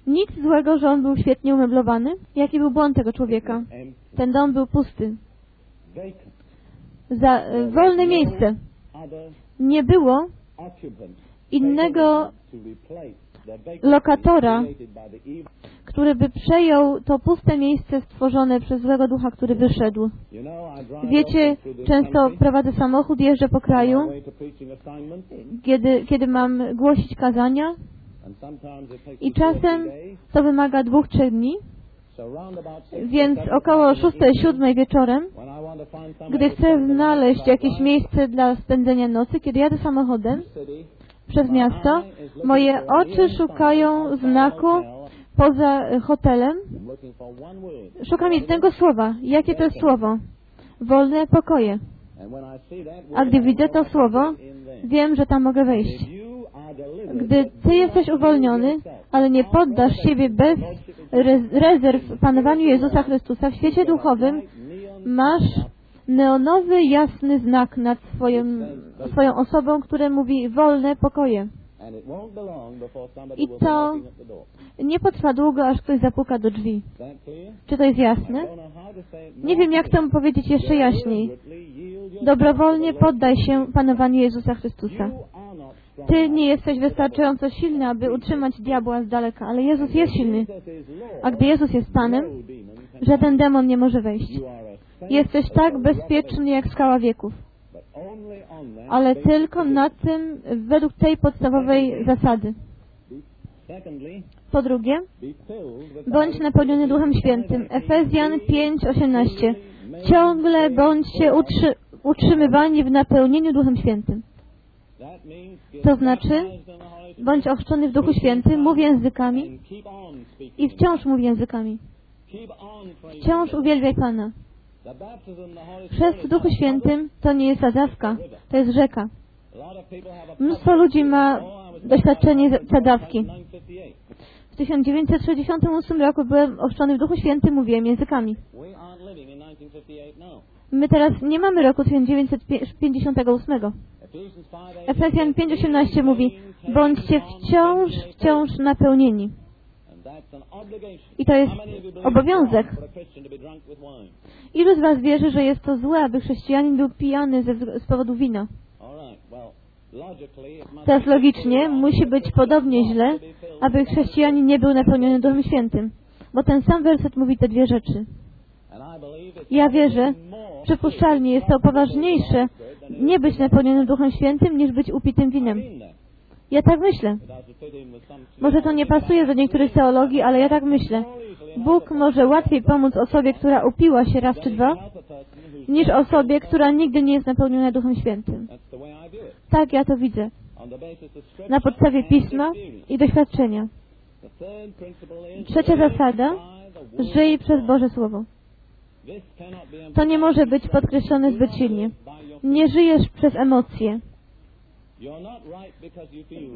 Nic złego, że on był świetnie umeblowany. Jaki był błąd tego człowieka? Ten dom był pusty. Za e, wolne miejsce. Nie było innego lokatora, który by przejął to puste miejsce stworzone przez złego ducha, który wyszedł. Wiecie, często prowadzę samochód, jeżdżę po kraju, kiedy, kiedy mam głosić kazania i czasem to wymaga dwóch, trzech dni, więc około szóstej, siódmej wieczorem, gdy chcę znaleźć jakieś miejsce dla spędzenia nocy, kiedy jadę samochodem przez miasto, moje oczy szukają znaku poza hotelem. Szukam jednego słowa. Jakie to jest słowo? Wolne pokoje. A gdy widzę to słowo, wiem, że tam mogę wejść. Gdy Ty jesteś uwolniony, ale nie poddasz siebie bez rezerw panowaniu Jezusa Chrystusa w świecie duchowym, masz neonowy, jasny znak nad swoim, swoją osobą, który mówi wolne pokoje. I to nie potrwa długo, aż ktoś zapuka do drzwi. Czy to jest jasne? Nie wiem, jak to powiedzieć jeszcze jaśniej. Dobrowolnie poddaj się panowaniu Jezusa Chrystusa. Ty nie jesteś wystarczająco silny, aby utrzymać diabła z daleka, ale Jezus jest silny. A gdy Jezus jest Panem, żaden demon nie może wejść. Jesteś tak bezpieczny jak skała wieków. Ale tylko na tym, według tej podstawowej zasady. Po drugie, bądź napełniony Duchem Świętym. Efezjan 5:18. Ciągle bądźcie utrzy utrzymywani w napełnieniu Duchem Świętym. To znaczy, bądź ochrzczony w Duchu Świętym, mów językami i wciąż mów językami. Wciąż uwielbiaj Pana. Chrzest w Duchu Świętym to nie jest sadzawka, to jest rzeka. Mnóstwo ludzi ma doświadczenie sadzawki. W 1968 roku byłem ochrzczony w Duchu Świętym, mówiłem językami. My teraz nie mamy roku 1958. Efezjan 5:18 mówi: Bądźcie wciąż, wciąż napełnieni. I to jest obowiązek. Ilu z Was wierzy, że jest to złe, aby chrześcijanin był pijany ze, z powodu wina? Teraz logicznie musi być podobnie źle, aby chrześcijanin nie był napełniony Duchem Świętym. Bo ten sam werset mówi te dwie rzeczy. Ja wierzę, przypuszczalnie jest to poważniejsze nie być napełnionym Duchem Świętym, niż być upitym winem. Ja tak myślę. Może to nie pasuje do niektórych teologii, ale ja tak myślę. Bóg może łatwiej pomóc osobie, która upiła się raz czy dwa, niż osobie, która nigdy nie jest napełniona Duchem Świętym. Tak ja to widzę. Na podstawie Pisma i doświadczenia. Trzecia zasada. Żyj przez. Boże Słowo. To nie może być podkreślone zbyt silnie. Nie żyjesz przez emocje.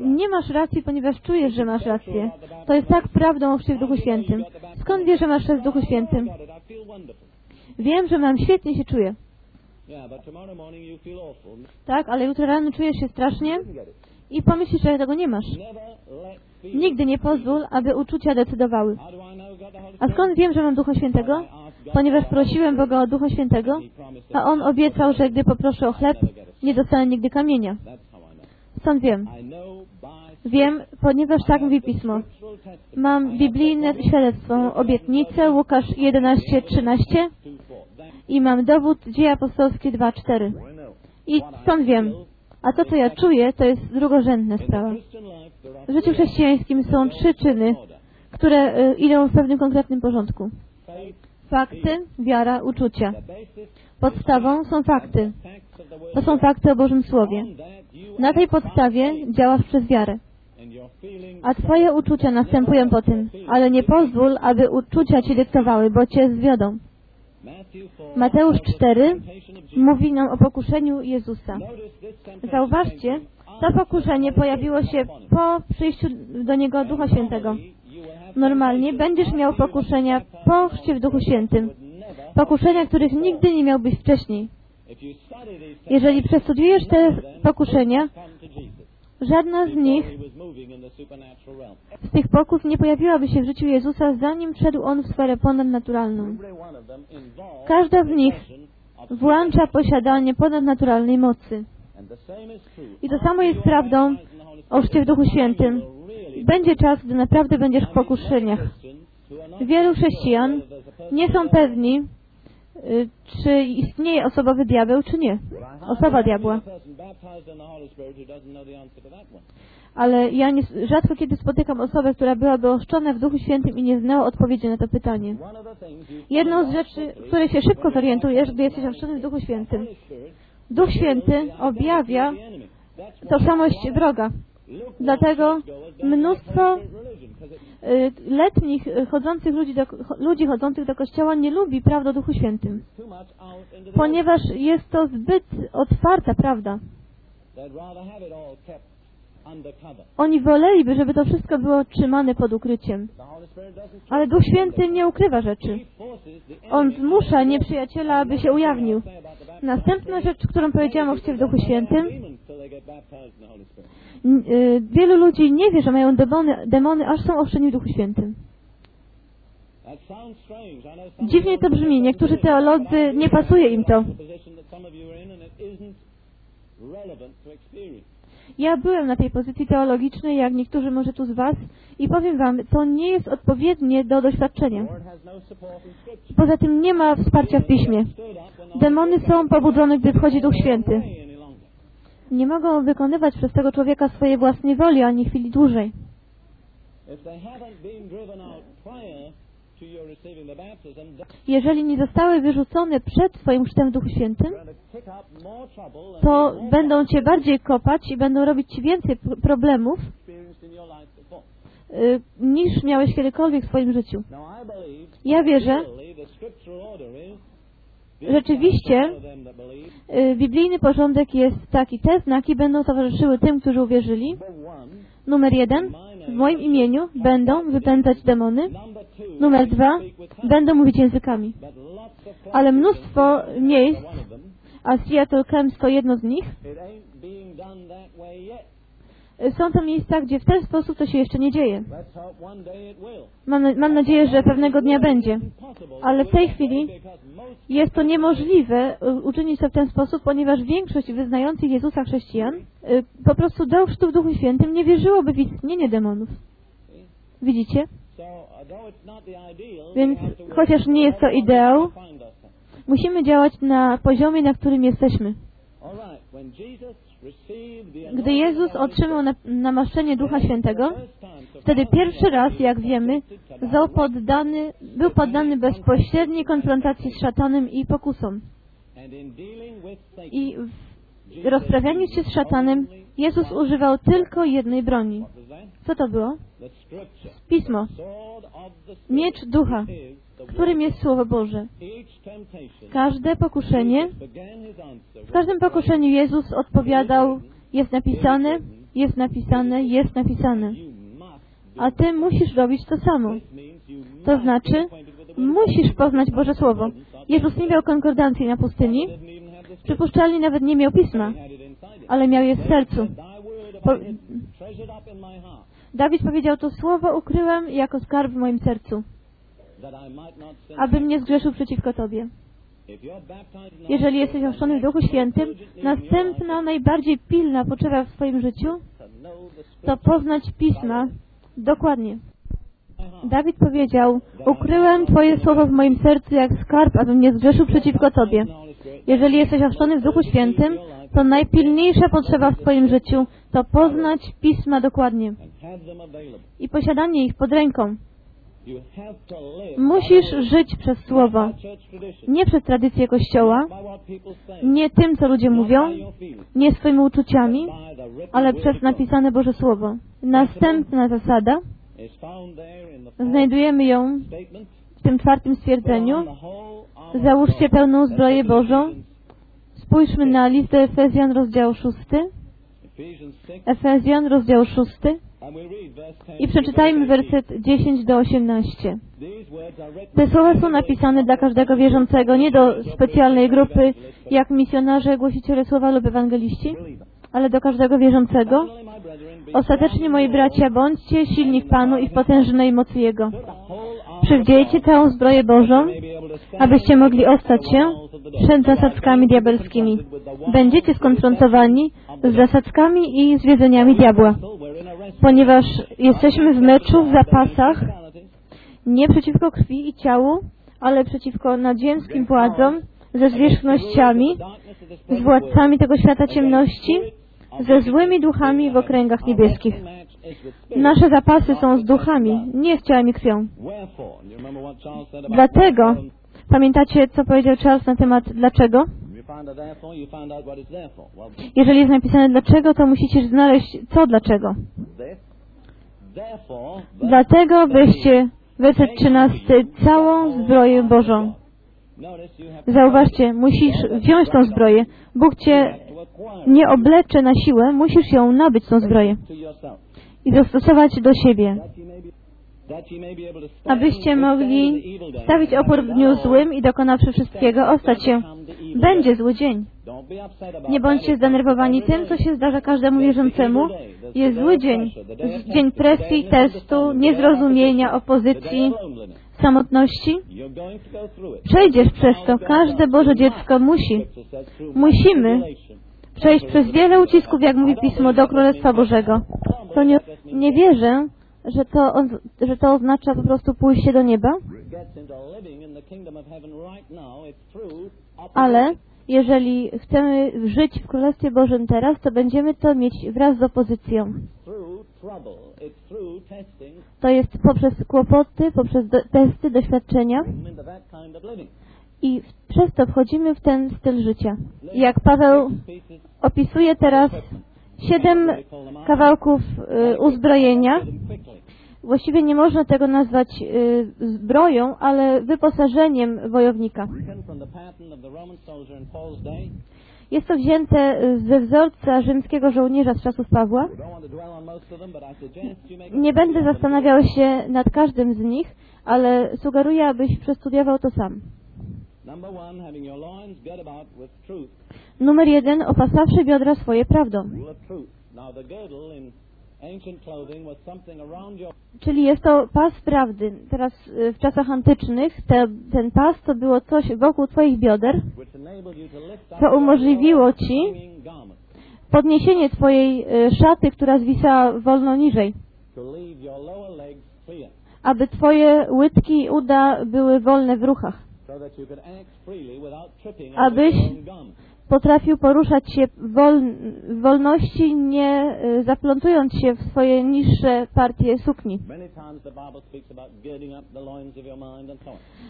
Nie masz racji, ponieważ czujesz, że masz rację. To jest tak prawdą w Duchu Świętym. Skąd wiesz, że masz chrzest w Duchu Świętym? Wiem, że mam świetnie się czuję. Tak, ale jutro rano czujesz się strasznie i pomyślisz, że tego nie masz. Nigdy nie pozwól, aby uczucia decydowały. A skąd wiem, że mam Ducha Świętego? Ponieważ prosiłem Boga o Ducha Świętego, a On obiecał, że gdy poproszę o chleb, nie dostanę nigdy kamienia. Stąd wiem. Wiem, ponieważ tak mówi Pismo. Mam biblijne świadectwo, obietnicę, Łukasz 11:13 Two, four. That i mam dowód Dzieje Apostolskie 2:4. I know. I stąd wiem. A to, co ja czuję, to jest drugorzędna sprawa. W życiu chrześcijańskim są trzy czyny, które y, idą w pewnym konkretnym porządku. Fakty, wiara, uczucia. Podstawą są fakty. To są fakty o Bożym Słowie. Na tej podstawie działasz przez wiarę. A Twoje uczucia następują po tym. Ale nie pozwól, aby uczucia Ci dyktowały, bo Cię zwiodą. Matthew 4 Mateusz tells us 4 the temptation of Jesus. mówi nam o pokuszeniu Jezusa. Zauważcie, to pokuszenie pojawiło się po przyjściu do Niego Ducha Świętego. Normalnie będziesz miał pokuszenia po chrzcie w Duchu Świętym. Pokuszenia, których nigdy nie miałbyś wcześniej. Jeżeli przestudiujesz te pokuszenia, żadna z nich, z tych pokus nie pojawiłaby się w życiu Jezusa, zanim wszedł On w sferę ponadnaturalną. Każda z nich włącza posiadanie ponadnaturalnej mocy. I to samo jest prawdą o chrzcie w Duchu Świętym. Będzie czas, gdy naprawdę będziesz w pokuszeniach. Wielu chrześcijan nie są pewni, y, czy istnieje osobowy diabeł, czy nie. Osoba diabła. Ale ja nie, rzadko kiedy spotykam osobę, która byłaby oszczona w Duchu Świętym i nie znała odpowiedzi na to pytanie. Jedną z rzeczy, której się szybko zorientujesz, gdy jesteś ochrzczony w Duchu Świętym. Duch Święty objawia tożsamość wroga. Dlatego mnóstwo y, letnich y, chodzących ludzi, do, ludzi chodzących do kościoła nie lubi prawdy o Duchu Świętym, ponieważ jest to zbyt otwarta prawda. Oni woleliby, żeby to wszystko było trzymane pod ukryciem. Ale Duch Święty nie ukrywa rzeczy. On zmusza nieprzyjaciela, aby się ujawnił. Następna rzecz, którą powiedziałam o chrzcie w Duchu Świętym, y, wielu ludzi nie wie, że mają demony, demony aż są ochrzczeni w Duchu Świętym. Dziwnie to brzmi. Niektórzy teolodzy nie pasuje im to. Ja byłem na tej pozycji teologicznej, jak niektórzy może tu z Was, i powiem Wam, to nie jest odpowiednie do doświadczenia. Poza tym nie ma wsparcia w Piśmie. Demony są pobudzone, gdy wchodzi Duch Święty. Nie mogą wykonywać przez tego człowieka swojej własnej woli ani chwili dłużej. Jeżeli nie zostały wyrzucone przed Twoim chrztem w Duchu Świętym, to będą Cię bardziej kopać i będą robić Ci więcej pr- problemów, y, niż miałeś kiedykolwiek w swoim życiu. Ja wierzę, rzeczywiście y, biblijny porządek jest taki. Te znaki będą towarzyszyły tym, którzy uwierzyli. Numer jeden, w moim imieniu będą wypędzać demony. Numer dwa, będą mówić językami. Ale mnóstwo miejsc, a Seattle Camp to jedno z nich, Są to miejsca, gdzie w ten sposób to się jeszcze nie dzieje. Mam, mam nadzieję, że pewnego dnia będzie. Ale w tej chwili jest to niemożliwe y, uczynić to w ten sposób, ponieważ większość wyznających Jezusa chrześcijan y, po prostu do chrztu w Duchu Świętym nie wierzyłoby w istnienie demonów. Widzicie? uh, Więc chociaż nie jest to ideał, musimy działać na poziomie, na którym jesteśmy. Gdy Jezus otrzymał na- namaszczenie Ducha Świętego, wtedy pierwszy raz, jak wiemy, poddany, był poddany bezpośredniej konfrontacji z szatanem i pokusom. I w rozprawianiu się z szatanem Jezus używał tylko jednej broni. Co to było? Pismo, miecz ducha, którym jest Słowo Boże. Każde pokuszenie, w każdym pokuszeniu Jezus odpowiadał, jest napisane, jest napisane, jest napisane. A Ty musisz robić to samo. To znaczy, musisz poznać Boże Słowo. Jezus nie miał konkordancji na pustyni, przypuszczalnie nawet nie miał pisma, ale miał je w sercu. Po- Dawid powiedział, to słowo ukryłem jako skarb w moim sercu, abym nie zgrzeszył przeciwko Tobie. Jeżeli jesteś ochrzczony w Duchu Świętym, następna, najbardziej pilna potrzeba w swoim życiu to poznać Pisma dokładnie. Dawid powiedział, ukryłem Twoje słowo w moim sercu jak skarb, abym nie zgrzeszył przeciwko Tobie. Jeżeli jesteś ochrzczony w Duchu Świętym, to najpilniejsza potrzeba w Twoim życiu to poznać Pisma dokładnie i posiadanie ich pod ręką. Musisz żyć przez tradition, nie przez tradycję Kościoła, nie tym, co ludzie mówią, nie swoimi uczuciami, ale przez napisane Boże Słowo. Następna zasada, znajdujemy ją w tym czwartym stwierdzeniu. Załóżcie pełną zbroję Bożą. Spójrzmy na list do Efezjan, rozdział 6. Ephesians 6, Efezjan, rozdział 6. and we'll read verse 10 I przeczytajmy werset 10 do 18. These words are written Te słowa są napisane dla każdego wierzącego, nie do specjalnej grupy, jak misjonarze, głosiciele słowa lub ewangeliści, ale do każdego wierzącego. Ostatecznie, moi bracia, bądźcie silni w Panu i w potężnej mocy Jego. Przywdziejcie całą zbroję Bożą, abyście mogli ostać się przed zasadzkami diabelskimi. Będziecie skonfrontowani z zasadzkami i zwiedzeniami diabła, ponieważ jesteśmy w meczu, w zapasach, nie przeciwko krwi i ciału, ale przeciwko nadziemskim władzom, ze zwierzchnościami, z władcami tego świata ciemności, ze złymi duchami w okręgach niebieskich. Nasze zapasy są z duchami, nie z ciałem i krwią. Dlatego, pamiętacie, co powiedział Charles na temat dlaczego? Jeżeli jest napisane dlaczego, to musicie znaleźć co dlaczego. Dlatego weźcie werset 13, całą zbroję Bożą. Zauważcie, musisz wziąć tą zbroję. Bóg Cię nie oblecze na siłę, musisz ją nabyć, tą zbroję. I zastosować do siebie. Abyście mogli stawić opór w dniu złym i dokonawszy wszystkiego, ostać się. Będzie zły dzień. Nie bądźcie zdenerwowani tym, co się zdarza każdemu wierzącemu. Jest zły dzień. Dzień presji, testu, niezrozumienia, opozycji, samotności. Przejdziesz przez to. Każde Boże dziecko musi. Musimy przejść przez wiele ucisków, jak mówi Pismo, do Królestwa Bożego. To nie, nie wierzę, że to, on, że to oznacza po prostu pójście do nieba, ale jeżeli chcemy żyć w Królestwie Bożym teraz, to będziemy to mieć wraz z opozycją. To jest poprzez kłopoty, poprzez do, testy, doświadczenia. I w, przez to wchodzimy w ten styl życia. Jak Paweł opisuje teraz siedem kawałków y, uzbrojenia, właściwie nie można tego nazwać y, zbroją, ale wyposażeniem wojownika. Jest to wzięte ze wzorca rzymskiego żołnierza z czasów Pawła. Nie będę zastanawiał się nad każdym z nich, ale sugeruję, abyś przestudiował to sam. Numer jeden, opasawszy biodra swoje prawdą. Czyli jest to pas prawdy. Teraz y, w czasach antycznych te, ten pas to było coś wokół Twoich bioder, co umożliwiło Ci podniesienie Twojej y, szaty, która zwisała wolno niżej, aby Twoje łydki i uda były wolne w ruchach. Abyś- Potrafił poruszać się w wolności, nie y, zaplątując się w swoje niższe partie sukni.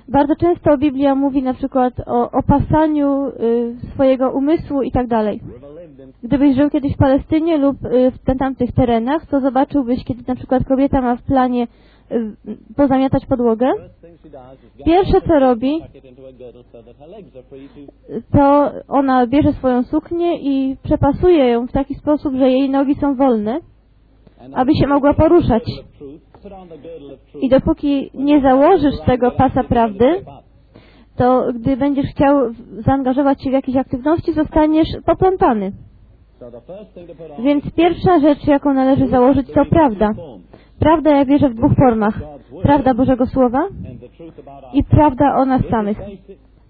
Bardzo często Biblia mówi na przykład o opasaniu y, swojego umysłu i tak dalej. Gdybyś żył kiedyś w Palestynie lub y, w tamtych terenach, to zobaczyłbyś, kiedy na przykład kobieta ma w planie pozamiatać podłogę, Pierwsze, co robi- to ona bierze swoją suknię i przepasuje ją w taki sposób, że jej nogi są wolne Aby się mogła poruszać. I dopóki nie założysz tego pasa prawdy, to gdy będziesz chciał zaangażować się w jakieś aktywności, zostaniesz poplątany. Więc pierwsza rzecz, jaką należy założyć, to prawda. Prawda, ja wierzę w dwóch formach. Prawda Bożego Słowa i prawda o nas samych.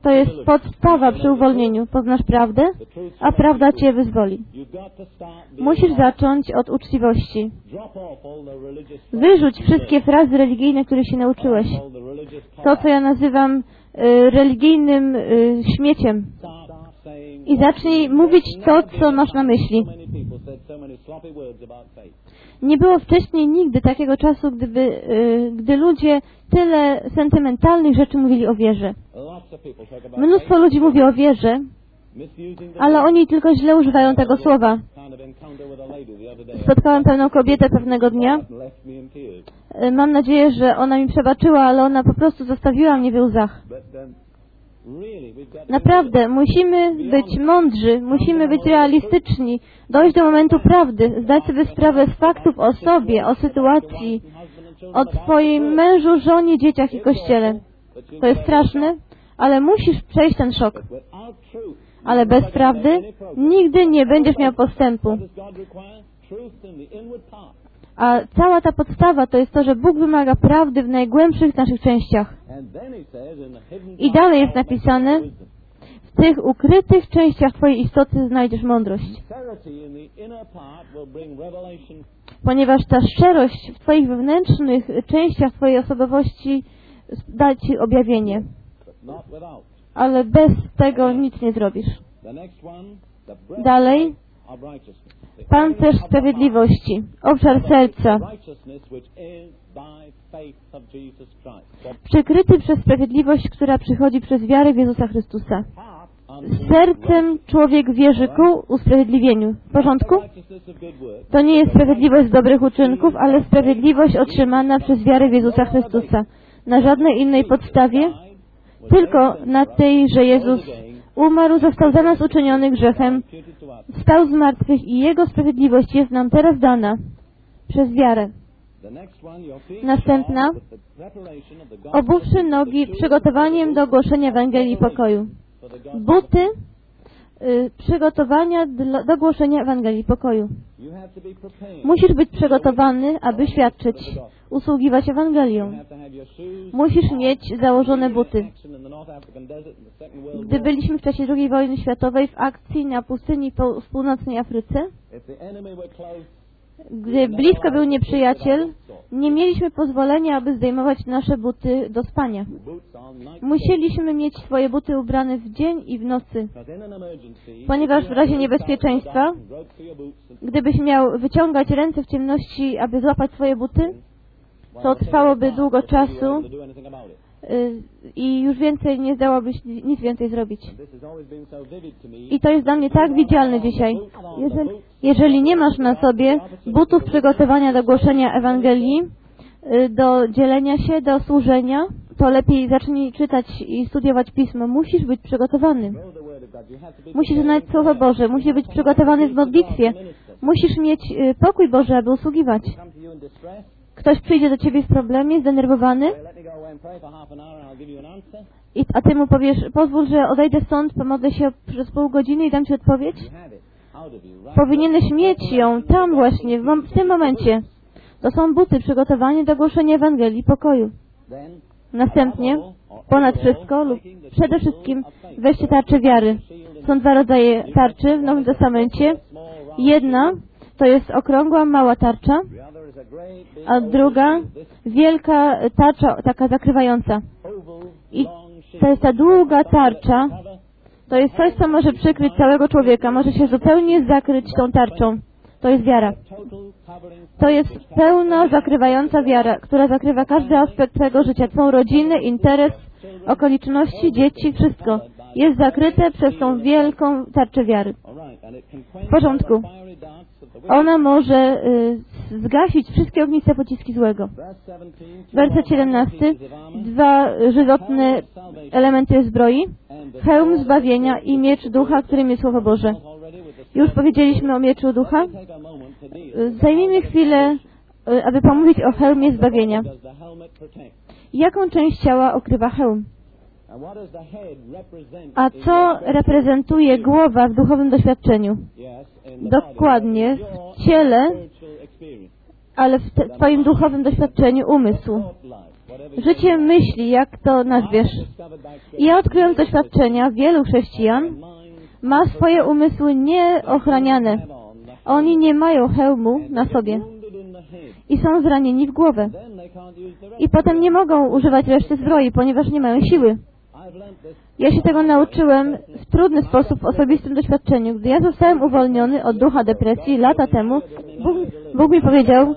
To jest podstawa przy uwolnieniu. Poznasz prawdę, a prawda Cię wyzwoli. Musisz zacząć od uczciwości. Wyrzuć wszystkie frazy religijne, które się nauczyłeś. To, co ja nazywam y, religijnym y, śmieciem. I zacznij mówić to, co masz na myśli. Nie było wcześniej nigdy takiego czasu, gdyby, y, gdy ludzie tyle sentymentalnych rzeczy mówili o wierze. Mnóstwo ludzi mówi o wierze, ale oni tylko źle używają tego słowa. Spotkałem pewną kobietę pewnego dnia. Y, Mam nadzieję, że ona mi przebaczyła, ale ona po prostu zostawiła mnie w łzach. Naprawdę, musimy być mądrzy, musimy być realistyczni, dojść do momentu prawdy, zdać sobie sprawę z faktów o sobie, o sytuacji, o Twoim mężu, żonie, dzieciach i kościele. To jest straszne, ale musisz przejść ten szok. Ale bez prawdy nigdy nie będziesz miał postępu. A cała ta podstawa to jest to, że Bóg wymaga prawdy w najgłębszych naszych częściach. I dalej jest napisane, w tych ukrytych częściach Twojej istoty znajdziesz mądrość. Ponieważ ta szczerość w Twoich wewnętrznych częściach Twojej osobowości da Ci objawienie. Ale bez tego nic nie zrobisz. Dalej, pancerz sprawiedliwości, obszar serca, przykryty przez sprawiedliwość, która przychodzi przez wiarę w Jezusa Chrystusa. Sercem człowiek wierzy ku usprawiedliwieniu. W porządku? To nie jest sprawiedliwość z dobrych uczynków, ale sprawiedliwość otrzymana przez wiarę w Jezusa Chrystusa. Na żadnej innej podstawie, tylko na tej, że Jezus umarł, został za nas uczyniony grzechem, wstał z martwych i Jego sprawiedliwość jest nam teraz dana przez wiarę. Następna. Obuwszy nogi przygotowaniem do głoszenia Ewangelii pokoju. Buty y, przygotowania do głoszenia Ewangelii pokoju. Musisz być przygotowany, aby świadczyć, usługiwać Ewangelią. Musisz mieć założone buty. Gdy byliśmy w czasie II wojny światowej w akcji na pustyni w północnej Afryce, gdy blisko był nieprzyjaciel, nie mieliśmy pozwolenia, aby zdejmować nasze buty do spania. Musieliśmy mieć swoje buty ubrane w dzień i w nocy. Ponieważ w razie niebezpieczeństwa, gdybyś miał wyciągać ręce w ciemności, aby złapać swoje buty, to trwałoby długo czasu y, i już więcej nie zdołabyś ni- nic więcej zrobić. I to jest dla mnie tak widzialne dzisiaj. Jeżeli, jeżeli nie masz na sobie butów przygotowania do głoszenia Ewangelii, y, do dzielenia się, do służenia, to lepiej zacznij czytać i studiować Pismo. Musisz być przygotowany. Musisz znać Słowo. Boże. Musisz być przygotowany w modlitwie. Musisz mieć y, pokój Boży, aby usługiwać. Ktoś przyjdzie do ciebie w problemie, zdenerwowany, i, a ty mu powiesz, pozwól, że odejdę stąd, pomodlę się przez pół godziny i dam ci odpowiedź. Powinieneś mieć ją tam właśnie, w, tym momencie. To są buty przygotowane do głoszenia Ewangelii pokoju. Następnie, ponad wszystko lub przede wszystkim, weźcie tarczę wiary. Są dwa rodzaje tarczy w Nowym Testamencie. Jedna to jest okrągła, mała tarcza, a druga wielka tarcza, taka zakrywająca. I to jest ta długa tarcza, to jest coś, co może przykryć całego człowieka, może się zupełnie zakryć tą tarczą. To jest wiara. To jest pełna, zakrywająca wiara, która zakrywa każdy aspekt Twojego życia, Twą rodzinę, interes, okoliczności, dzieci, wszystko. Jest zakryte przez tą wielką tarczę wiary. W porządku. Ona może y, zgasić wszystkie ogniste pociski złego. verse 17 two Werset more 17. pieces of armor Dwa żywotne elementy zbroi. Hełm zbawienia i miecz ducha, którym jest Słowo Boże. Już powiedzieliśmy o mieczu ducha. Zajmijmy chwilę, y, aby pomówić o hełmie zbawienia. Jaką część ciała okrywa hełm? A co reprezentuje głowa w duchowym doświadczeniu? Dokładnie, w ciele, ale w te, Twoim duchowym doświadczeniu umysł. Życie myśli, jak to nazwiesz. I ja odkryłem doświadczenia wielu chrześcijan, ma swoje umysły nieochraniane. Oni nie mają hełmu na sobie i są zranieni w głowę. I potem nie mogą używać reszty zbroi, ponieważ nie mają siły. Ja się tego nauczyłem w trudny sposób w osobistym doświadczeniu. Gdy ja zostałem uwolniony od ducha depresji lata temu, Bóg, Bóg mi powiedział,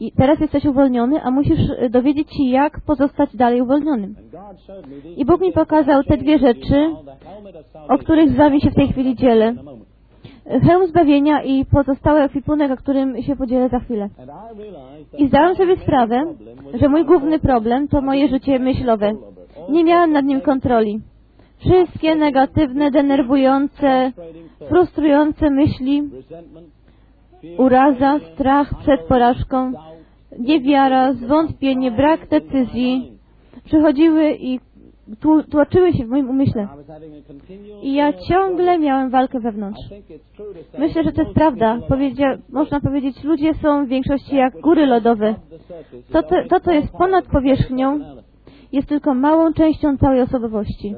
i teraz jesteś uwolniony, a musisz y, dowiedzieć się, jak pozostać dalej uwolnionym. I Bóg mi pokazał te dwie rzeczy, o których z Wami się w tej chwili dzielę. Hełm zbawienia i pozostały ekwipunek, o którym się podzielę za chwilę. I zdałem sobie sprawę, że mój główny problem to moje życie myślowe. Nie miałem nad nim kontroli. Wszystkie negatywne, denerwujące, frustrujące myśli, uraza, strach przed porażką, niewiara, zwątpienie, brak decyzji przychodziły i tł- tłoczyły się w moim umyśle. I ja ciągle miałem walkę wewnątrz. Myślę, że to jest prawda. Powiedzia, można powiedzieć, ludzie są w większości jak góry lodowe. To, to, to, co jest ponad powierzchnią, jest tylko małą częścią całej osobowości.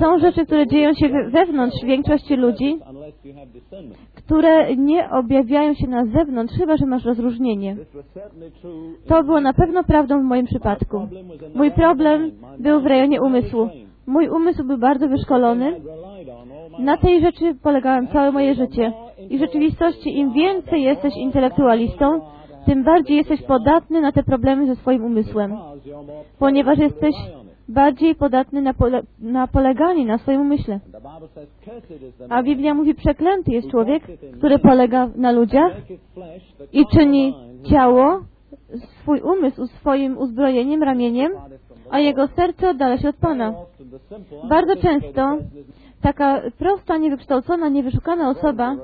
Są rzeczy, które dzieją się we- wewnątrz większości ludzi, które nie objawiają się na zewnątrz, chyba że masz rozróżnienie. To było na pewno prawdą w moim przypadku. Mój problem był w rejonie umysłu. Mój umysł był bardzo wyszkolony. Na tej rzeczy polegałem całe moje życie. I w rzeczywistości im więcej jesteś intelektualistą, tym bardziej jesteś podatny na te problemy ze swoim umysłem. Ponieważ jesteś bardziej podatny na, pole, na poleganie na swoim umyśle. A Biblia mówi, przeklęty jest człowiek, który polega na ludziach i czyni ciało, swój umysł swoim uzbrojeniem, ramieniem, a jego serce oddala się od Pana. Bardzo często taka prosta, niewykształcona, niewyszukana osoba,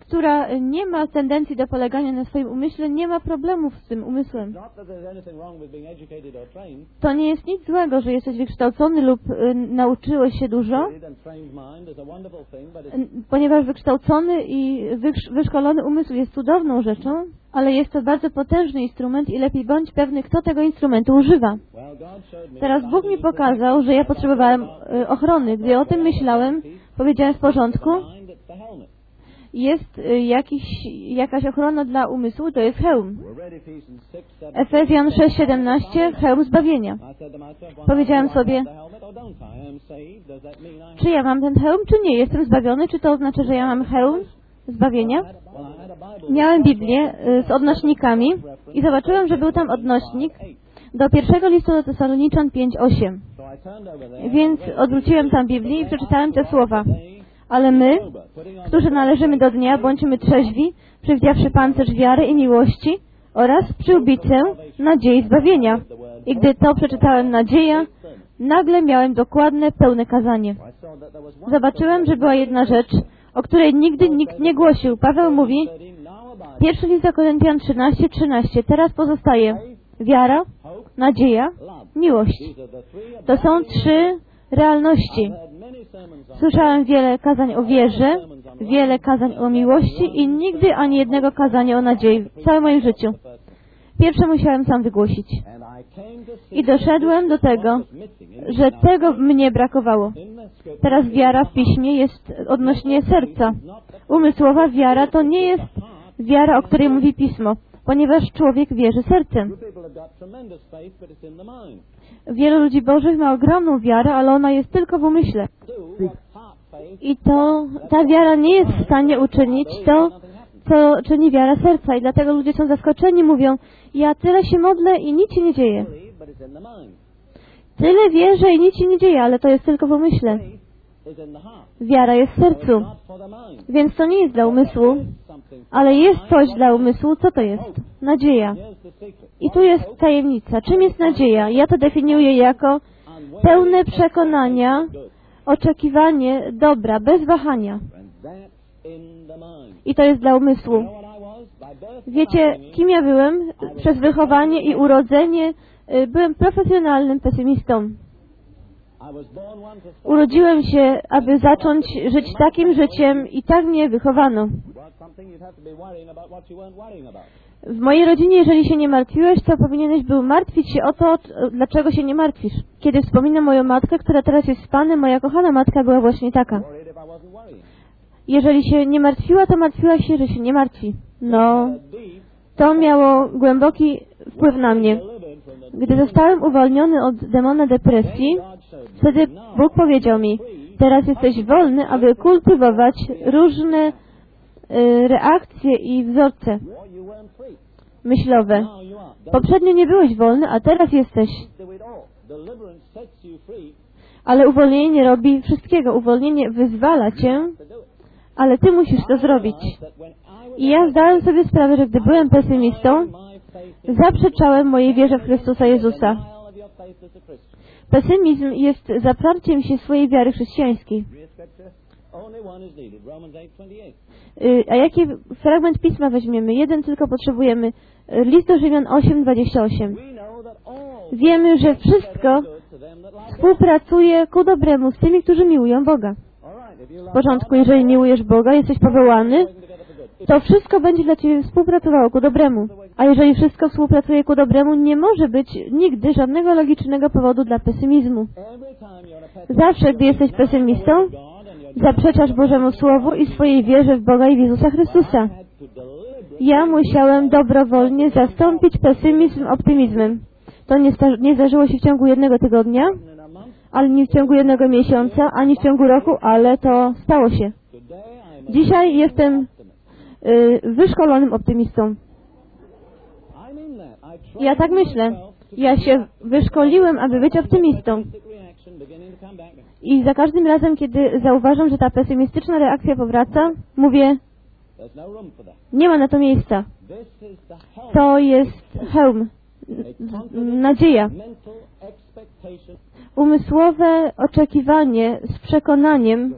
która nie ma tendencji do polegania na swoim umyśle, nie ma problemów z tym umysłem. To nie jest nic złego, że jesteś wykształcony lub y, nauczyłeś się dużo, ponieważ wykształcony i wyszkolony umysł jest cudowną rzeczą, ale jest to bardzo potężny instrument i lepiej bądź pewny, kto tego instrumentu używa. Teraz Bóg mi pokazał, że ja potrzebowałem y, ochrony. Gdy o tym myślałem, powiedziałem w porządku, jest y, jakiś, jakaś ochrona dla umysłu, to jest hełm. We're read Ephesians 6, 7, Efezjan 6,17, hełm zbawienia. Powiedziałem sobie, have Czy ja mam ten hełm, czy nie? Jestem zbawiony? Czy to oznacza, że ja mam hełm zbawienia? Miałem Biblię y, z odnośnikami i zobaczyłem, że był tam odnośnik do pierwszego listu do Tesaloniczan 5,8. So I turned over there Więc odwróciłem tam Biblię i przeczytałem te słowa. Ale my, którzy należymy do dnia, bądźmy trzeźwi, przywdziawszy pancerz wiary i miłości oraz przyłbicę nadziei zbawienia. I gdy to przeczytałem nadzieja, nagle miałem dokładne, pełne kazanie. Zobaczyłem, że była jedna rzecz, o której nigdy nikt nie głosił. Paweł mówi, 13, now abide pierwszy list do Koryntian 13, 13, teraz pozostaje wiara, nadzieja, miłość. To są trzy realności. Słyszałem wiele kazań o wierze, wiele kazań o miłości i nigdy ani jednego kazania o nadziei w całym moim życiu. Pierwsze musiałem sam wygłosić. I doszedłem do tego, że tego mnie brakowało. Teraz wiara w piśmie jest odnośnie serca. Umysłowa wiara to nie jest wiara, o której mówi pismo, ponieważ człowiek wierzy sercem. Wielu ludzi bożych ma ogromną wiarę, ale ona jest tylko w umyśle. I to ta wiara nie jest w stanie uczynić to, co czyni wiara serca. I dlatego ludzie są zaskoczeni, mówią, ja tyle się modlę i nic się nie dzieje. Tyle wierzę i nic się nie dzieje, ale to jest tylko w umyśle. Wiara jest w sercu. Więc to nie jest dla umysłu, ale jest coś dla umysłu. Co to jest? Nadzieja. I tu jest tajemnica. Czym jest nadzieja? Ja to definiuję jako pełne przekonania, oczekiwanie dobra, bez wahania. I to jest dla umysłu. Wiecie, kim ja byłem? Przez wychowanie i urodzenie y, byłem profesjonalnym pesymistą. Urodziłem się, aby zacząć żyć takim życiem i tak mnie wychowano. W mojej rodzinie, jeżeli się nie martwiłeś, to powinieneś był martwić się o to, dlaczego się nie martwisz. Kiedy wspominam moją matkę, która teraz jest z Panem, moja kochana matka była właśnie taka. Jeżeli się nie martwiła, to martwiła się, że się nie martwi. No, to miało głęboki wpływ na mnie. Gdy zostałem uwolniony od demona depresji, wtedy Bóg powiedział mi, teraz jesteś wolny, aby kultywować różne reakcje i wzorce myślowe. Poprzednio nie byłeś wolny, a teraz jesteś. Ale uwolnienie nie robi wszystkiego. Uwolnienie wyzwala cię, ale ty musisz to zrobić. I ja zdałem sobie sprawę, że gdy byłem pesymistą, zaprzeczałem mojej wierze w Chrystusa Jezusa. Pesymizm jest zaparciem się swojej wiary chrześcijańskiej. Read scripture. Only one is needed. Romans 8:28. Y, A jaki fragment pisma weźmiemy? Jeden tylko potrzebujemy. List do Rzymian 8:28. We know that all Wiemy, że wszystko współpracuje ku dobremu z tymi, którzy miłują Boga. W porządku, jeżeli miłujesz Boga, jesteś powołany, to wszystko będzie dla Ciebie współpracowało ku dobremu. A jeżeli wszystko współpracuje ku dobremu, nie może być nigdy żadnego logicznego powodu dla pesymizmu. Zawsze, gdy jesteś pesymistą, zaprzeczasz Bożemu Słowu i swojej wierze w Boga i w Jezusa Chrystusa. Ja musiałem dobrowolnie zastąpić pesymizm optymizmem. To nie, nie zdarzyło się w ciągu jednego tygodnia, ale nie w ciągu jednego miesiąca, ani w ciągu roku, ale to stało się. Dzisiaj jestem y, wyszkolonym optymistą. Ja tak myślę. Ja się wyszkoliłem, aby być optymistą. I za każdym razem, kiedy zauważam, że ta pesymistyczna reakcja powraca, mówię, nie ma na to miejsca. To jest hełm, nadzieja, umysłowe oczekiwanie z przekonaniem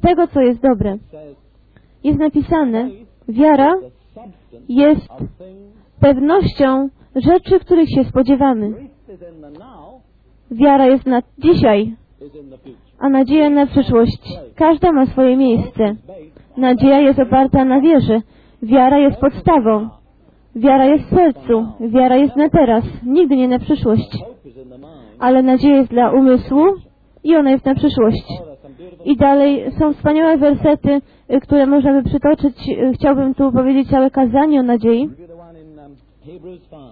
tego, co jest dobre. Jest napisane, wiara jest pewnością rzeczy, których się spodziewamy. Wiara jest na dzisiaj, a nadzieja na przyszłość. Każda ma swoje miejsce. Nadzieja jest oparta na wierze. Wiara jest podstawą. Wiara jest w sercu. Wiara jest na teraz, nigdy nie na przyszłość. Ale nadzieja jest dla umysłu i ona jest na przyszłość. I dalej są wspaniałe wersety, które można by przytoczyć. Chciałbym tu powiedzieć całe kazanie o nadziei. Review the one in Hebrews 5.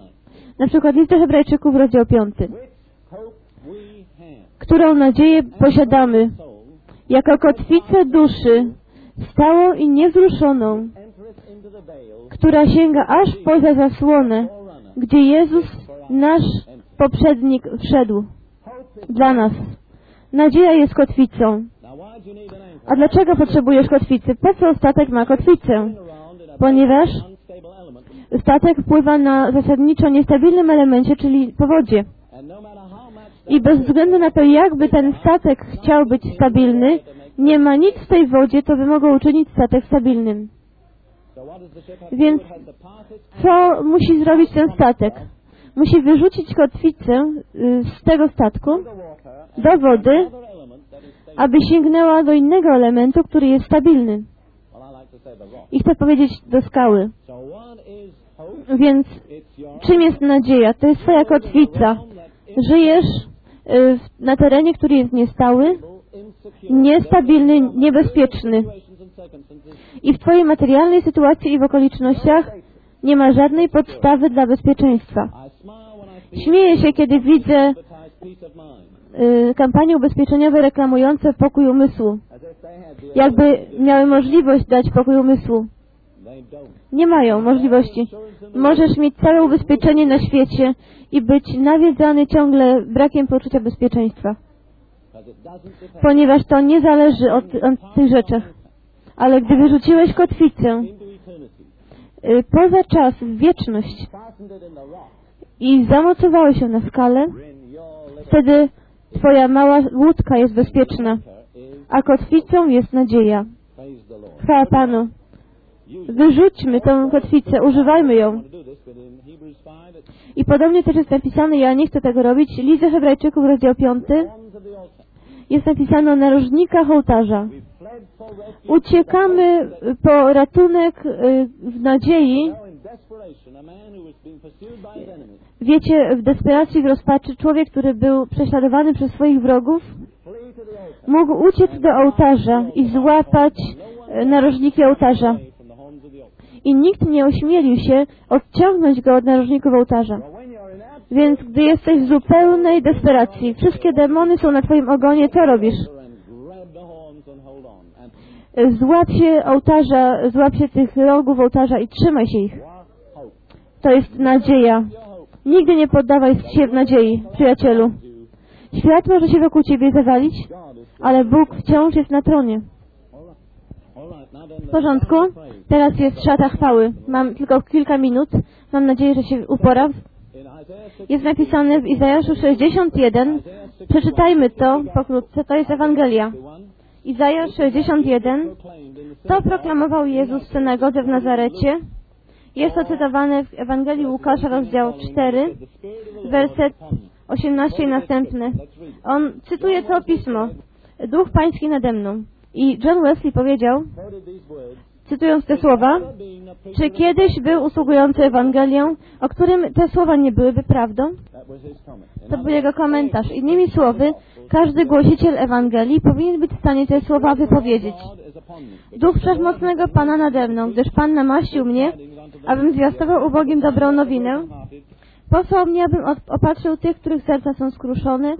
Na przykład list do Hebrajczyków, rozdział 5. Którą nadzieję posiadamy jako kotwicę duszy, stałą i niewzruszoną, która sięga aż poza zasłonę, gdzie Jezus, nasz poprzednik, wszedł dla nas. Nadzieja jest kotwicą. A dlaczego potrzebujesz kotwicy? Po co statek ma kotwicę? Ponieważ statek pływa na zasadniczo niestabilnym elemencie, czyli powodzie. I bez względu na to, jakby ten statek chciał być stabilny, nie ma nic w tej wodzie, co by mogło uczynić statek stabilnym. To Więc to co musi zrobić ten statek? Musi wyrzucić kotwicę y, z tego statku do wody aby sięgnęła do innego elementu, który jest stabilny. I to chcę powiedzieć do skały. Więc czym jest nadzieja? To jest Twoja kotwica. Żyjesz na terenie, który jest niestały, niestabilny, niebezpieczny. I w Twojej materialnej sytuacji i w okolicznościach nie ma żadnej podstawy dla bezpieczeństwa. Śmieję się, kiedy widzę y, kampanie ubezpieczeniowe reklamujące pokój umysłu. Jakby miały możliwość dać pokój umysłu. Nie mają możliwości. Możesz mieć całe ubezpieczenie na świecie i być nawiedzany ciągle brakiem poczucia bezpieczeństwa, ponieważ to nie zależy od, od tych rzeczach. Ale gdy wyrzuciłeś kotwicę y, poza czas, w wieczność i zamocowałeś ją na skalę, wtedy Twoja mała łódka jest bezpieczna, a kotwicą jest nadzieja. Chwała Panu. Wyrzućmy tę kotwicę, używajmy ją. want to do this, but in Hebrews 5, it's I podobnie też jest napisane, ja nie chcę tego robić, Lizy Hebrajczyków, rozdział 5, horns of the altar. jest napisane o narożnikach ołtarza. Uciekamy po ratunek y, w nadziei. Wiecie, w desperacji, w rozpaczy, człowiek, który był prześladowany przez swoich wrogów, mógł uciec do ołtarza i złapać y, narożniki ołtarza. I nikt nie ośmielił się odciągnąć go od narożników ołtarza. Więc gdy jesteś w zupełnej desperacji, wszystkie demony są na twoim ogonie, co robisz? Złap się ołtarza, złap się tych rogów ołtarza i trzymaj się ich. To jest nadzieja. Nigdy nie poddawaj się w nadziei, przyjacielu. Świat może się wokół ciebie zawalić, ale Bóg wciąż jest na tronie. W porządku? Teraz jest szata chwały. Mam tylko kilka minut. Mam nadzieję, że się uporam. in Isaiah 6, Jest napisane w Izajaszu 61. Przeczytajmy to pokrótce. To jest Ewangelia. 1, Izajasz 61. proclaimed in the To proklamował Jezus w synagodze w Nazarecie. Jest to cytowane w Ewangelii Łukasza, rozdział 4, the Spirit of the Lord werset upon me. 18 i następny. On cytuje to pismo. Duch Pański nade mną. I John Wesley powiedział, cytując te słowa, czy kiedyś był usługujący Ewangelią, o którym te słowa nie byłyby prawdą? To był jego komentarz. Innymi słowy, każdy głosiciel Ewangelii powinien być w stanie te słowa wypowiedzieć. Duch Wszechmocnego Pana nade mną, gdyż Pan namaścił mnie, abym zwiastował ubogim dobrą nowinę, posłał mnie, abym opatrzył tych, których serca są skruszone,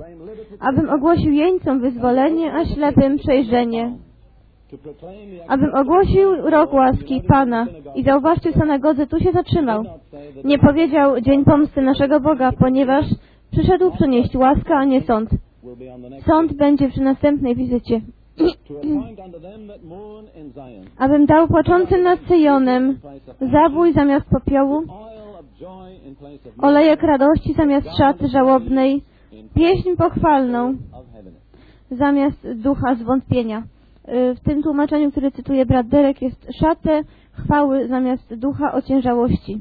abym ogłosił jeńcom wyzwolenie, a ślepym przejrzenie, abym ogłosił rok łaski Pana. I zauważcie, w synagodze tu się zatrzymał. Nie powiedział dzień pomsty naszego Boga, ponieważ przyszedł przynieść łaskę, a nie sąd. Sąd będzie przy następnej wizycie. Abym dał płaczącym nad Syjonem zabój zamiast popiołu, olejek radości zamiast szaty żałobnej, pieśń pochwalną zamiast ducha zwątpienia. Y, W tym tłumaczeniu, które cytuje brat Derek, jest szatę chwały zamiast ducha ociężałości.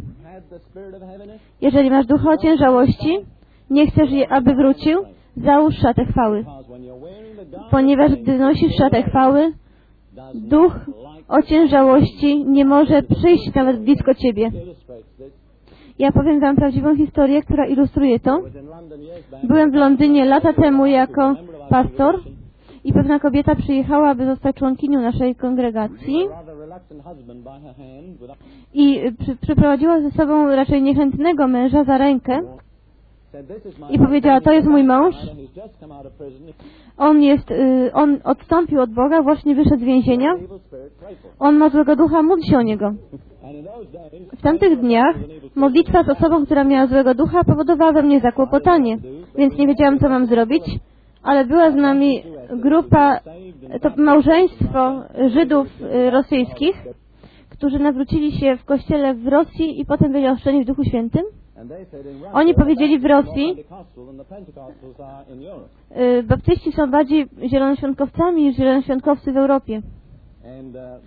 Jeżeli masz ducha ociężałości, nie chcesz, aby wrócił, załóż szatę chwały. Ponieważ gdy nosisz szatę chwały, duch ociężałości nie może przyjść nawet blisko ciebie. Ja powiem Wam prawdziwą historię, która ilustruje to. Byłem w Londynie lata temu jako pastor i pewna kobieta przyjechała, aby zostać członkinią naszej kongregacji i przy, przyprowadziła ze sobą raczej niechętnego męża za rękę i powiedziała, to jest mój mąż, on jest, y, on odstąpił od Boga, właśnie wyszedł z więzienia, on ma złego ducha, módl się o niego. W tamtych dniach modlitwa z osobą, która miała złego ducha powodowała we mnie zakłopotanie, więc nie wiedziałam, co mam zrobić, ale była z nami grupa, to małżeństwo Żydów y, rosyjskich, którzy nawrócili się w kościele w Rosji i potem byli ochrzczeni w Duchu Świętym. Oni powiedzieli w Rosji, y, baptyści są bardziej zielonoświątkowcami niż zielonoświątkowcy w Europie.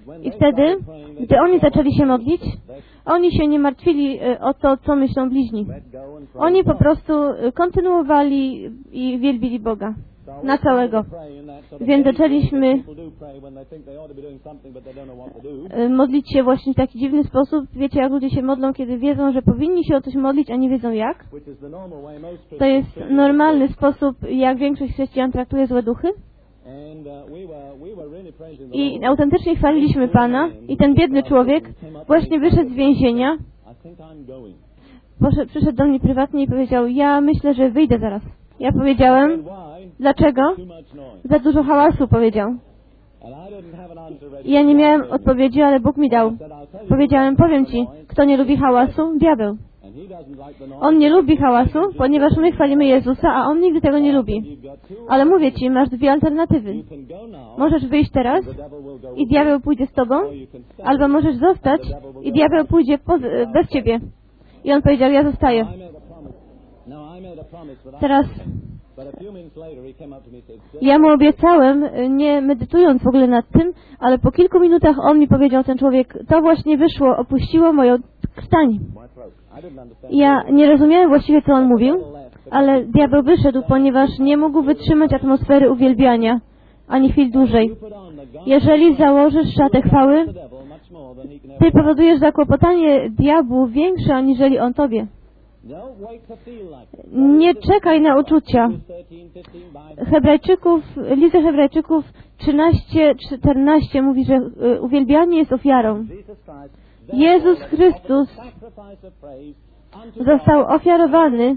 Uh, I wtedy, gdy oni zaczęli się modlić, "Let's oni się nie martwili y, o to, co myślą bliźni. Oni po prostu y, kontynuowali i wielbili Boga. Na całego. Więc zaczęliśmy y, modlić się właśnie w taki dziwny sposób. Wiecie, jak ludzie się modlą, kiedy wiedzą, że powinni się o coś modlić, a nie wiedzą jak? To jest normalny sposób, jak większość chrześcijan traktuje złe duchy. I autentycznie chwaliliśmy Pana i ten biedny człowiek właśnie wyszedł z więzienia, poszedł, przyszedł do mnie prywatnie i powiedział, ja myślę, że wyjdę zaraz. Ja powiedziałem, dlaczego? Za dużo hałasu, powiedział. Ja nie miałem odpowiedzi, ale Bóg mi dał. Powiedziałem, powiem Ci, kto nie lubi hałasu? Diabeł. On nie lubi hałasu, ponieważ my chwalimy Jezusa, a on nigdy tego nie lubi. Ale mówię Ci, masz dwie alternatywy. Możesz wyjść teraz i diabeł pójdzie z Tobą, albo możesz zostać i diabeł pójdzie bez Ciebie. I on powiedział, ja zostaję. Teraz ja mu obiecałem, nie medytując w ogóle nad tym, ale po kilku minutach on mi powiedział, ten człowiek, to właśnie wyszło, opuściło moją krtań. Ja nie rozumiałem właściwie, co on mówił, ale diabeł wyszedł, ponieważ nie mógł wytrzymać atmosfery uwielbiania ani chwil dłużej. Jeżeli założysz szatę chwały, ty powodujesz zakłopotanie diabłu większe, aniżeli on tobie. Nie czekaj na uczucia. Hebrajczyków, lista Hebrajczyków 13-14 mówi, że y, uwielbianie jest ofiarą. Jezus Chrystus został ofiarowany,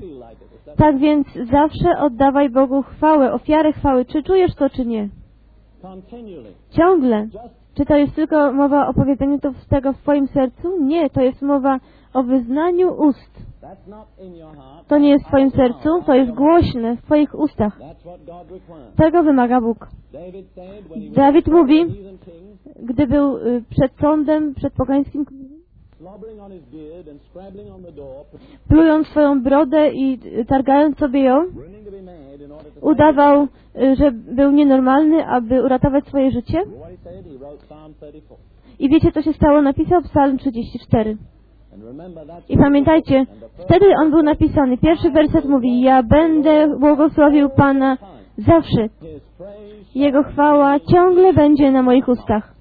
tak więc zawsze oddawaj Bogu chwałę, ofiarę chwały. Czy czujesz to, czy nie? Ciągle. Czy to jest tylko mowa o powiedzeniu to tego w Twoim sercu? Nie, to jest mowa o wyznaniu ust. To nie jest w Twoim sercu, to jest głośne w Twoich ustach. Tego wymaga Bóg. Dawid mówi, gdy był y, przed sądem, przed pogańskim plując swoją brodę i y, targając sobie ją, udawał, y, że był nienormalny, aby uratować swoje życie. I wiecie, co się stało? Napisał Psalm 34. I pamiętajcie, wtedy on był napisany. Pierwszy werset mówi, ja będę błogosławił Pana zawsze. Jego chwała ciągle będzie na moich ustach.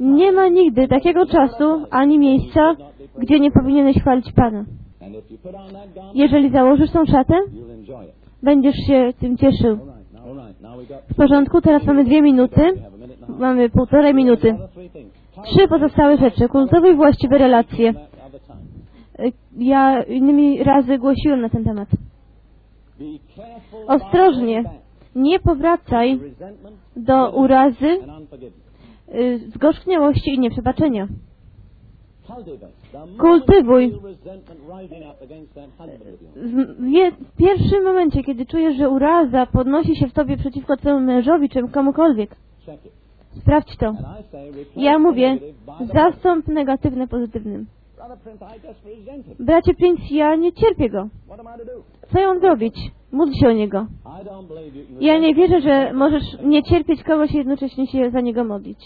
Nie ma nigdy takiego czasu ani miejsca, gdzie nie powinieneś chwalić Pana. Jeżeli założysz tą szatę, będziesz się tym cieszył. W porządku, teraz mamy dwie minuty. Mamy półtorej minuty. Trzy pozostałe rzeczy. Kultowe i właściwe relacje. Ja innymi razy głosiłem na ten temat. Ostrożnie. Nie powracaj do urazy, y, zgorzkniałości i nieprzebaczenia. Kultywuj. W pierwszym momencie, kiedy czujesz, że uraza podnosi się w tobie przeciwko twojemu mężowi, czy komukolwiek, sprawdź to. Ja mówię, zastąp negatywne pozytywnym. Bracie Prince, ja nie cierpię go. Co ją zrobić? Módl się o niego. Ja nie wierzę, że możesz nie cierpieć kogoś i jednocześnie się za niego modlić.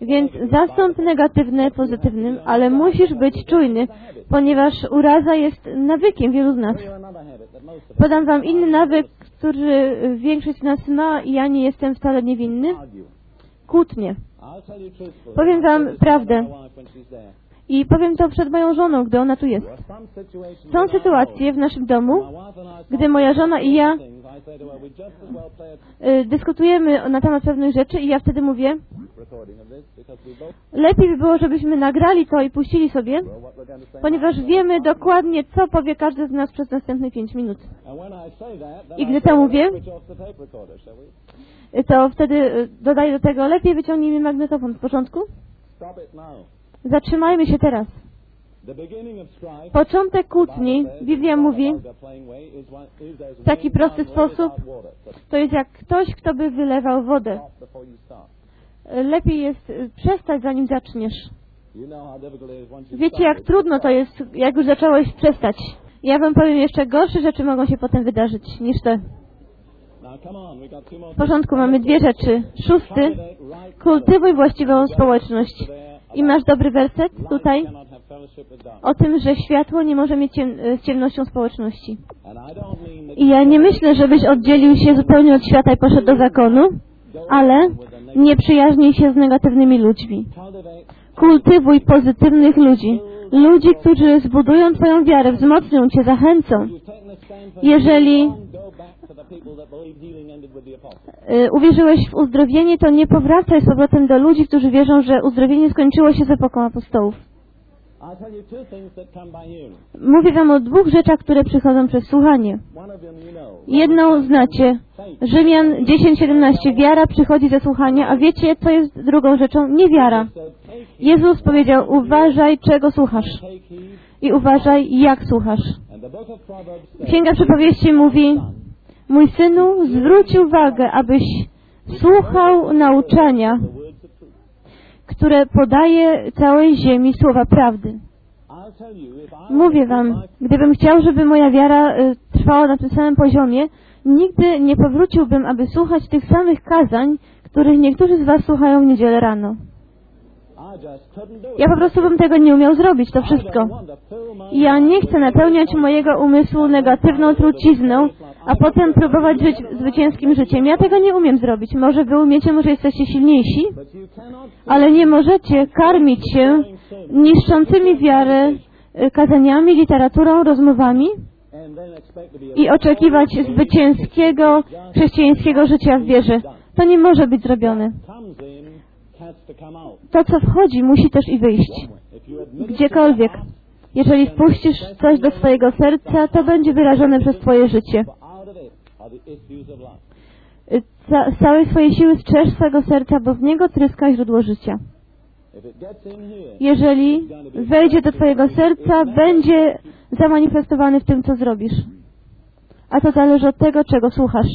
Więc zastąp negatywne pozytywnym, ale musisz być czujny, ponieważ uraza jest nawykiem wielu z nas. Podam Wam inny nawyk, który większość z nas ma i ja nie jestem wcale niewinny. Kłótnie. Powiem Wam prawdę. I powiem to przed moją żoną, gdy ona tu jest. Są sytuacje w naszym domu, gdy moja żona i ja y, dyskutujemy na temat pewnych rzeczy i ja wtedy mówię, lepiej by było, żebyśmy nagrali to i puścili sobie, ponieważ wiemy dokładnie, co powie każdy z nas przez następne pięć minut. I gdy to mówię, To wtedy y, dodaję do tego, lepiej wyciągnijmy magnetofon w porządku? Zatrzymajmy się teraz. początek kłótni, Biblia mówi, W taki prosty sposób to jest jak ktoś, kto by wylewał wodę. Y, Lepiej jest y, przestać, zanim zaczniesz. Wiecie, jak trudno to jest, jak już zacząłeś przestać. Ja wam powiem, jeszcze gorsze rzeczy mogą się potem wydarzyć niż te. W porządku, mamy dwie rzeczy. Szósty, kultywuj właściwą społeczność. I masz dobry werset tutaj o tym, że światło nie może mieć ciem- z ciemnością społeczności. I ja nie myślę, żebyś oddzielił się zupełnie od świata i poszedł do zakonu, ale nie przyjaźnij się z negatywnymi ludźmi. Kultywuj pozytywnych ludzi. Ludzi, którzy zbudują Twoją wiarę, wzmocnią Cię, zachęcą. Jeżeli y, uwierzyłeś w uzdrowienie, to nie powracaj z powrotem do ludzi, którzy wierzą, że uzdrowienie skończyło się z epoką apostołów. Mówię Wam o dwóch rzeczach, które przychodzą przez słuchanie. Jedną znacie. Rzymian 10:17. Wiara przychodzi ze słuchania, a wiecie, co jest drugą rzeczą? Niewiara. Jezus powiedział, uważaj, czego słuchasz i uważaj, jak słuchasz. Księga Przypowieści mówi, mój synu, zwróć uwagę, abyś słuchał nauczania, które podaje całej ziemi słowa prawdy. Mówię wam, gdybym chciał, żeby moja wiara y, trwała na tym samym poziomie, nigdy nie powróciłbym, aby słuchać tych samych kazań, których niektórzy z was słuchają w niedzielę rano. I just couldn't do it. Ja po prostu bym tego nie umiał zrobić, to wszystko. Ja nie chcę napełniać mojego umysłu negatywną trucizną, a potem próbować żyć zwycięskim życiem. Ja tego nie umiem zrobić. Może wy umiecie, może jesteście silniejsi, ale nie możecie karmić się niszczącymi wiarę y, kazaniami, literaturą, rozmowami i oczekiwać zwycięskiego chrześcijańskiego życia w wierze. To nie może być zrobione. To co wchodzi, musi też i wyjść. Gdziekolwiek. Jeżeli wpuścisz coś do swojego serca, to będzie wyrażone przez Twoje życie. Y, Ca z całej swojej siły strzeż swego serca, bo w niego tryska źródło życia. Jeżeli wejdzie do Twojego serca, będzie zamanifestowany w tym, co zrobisz. A to zależy od tego, czego słuchasz.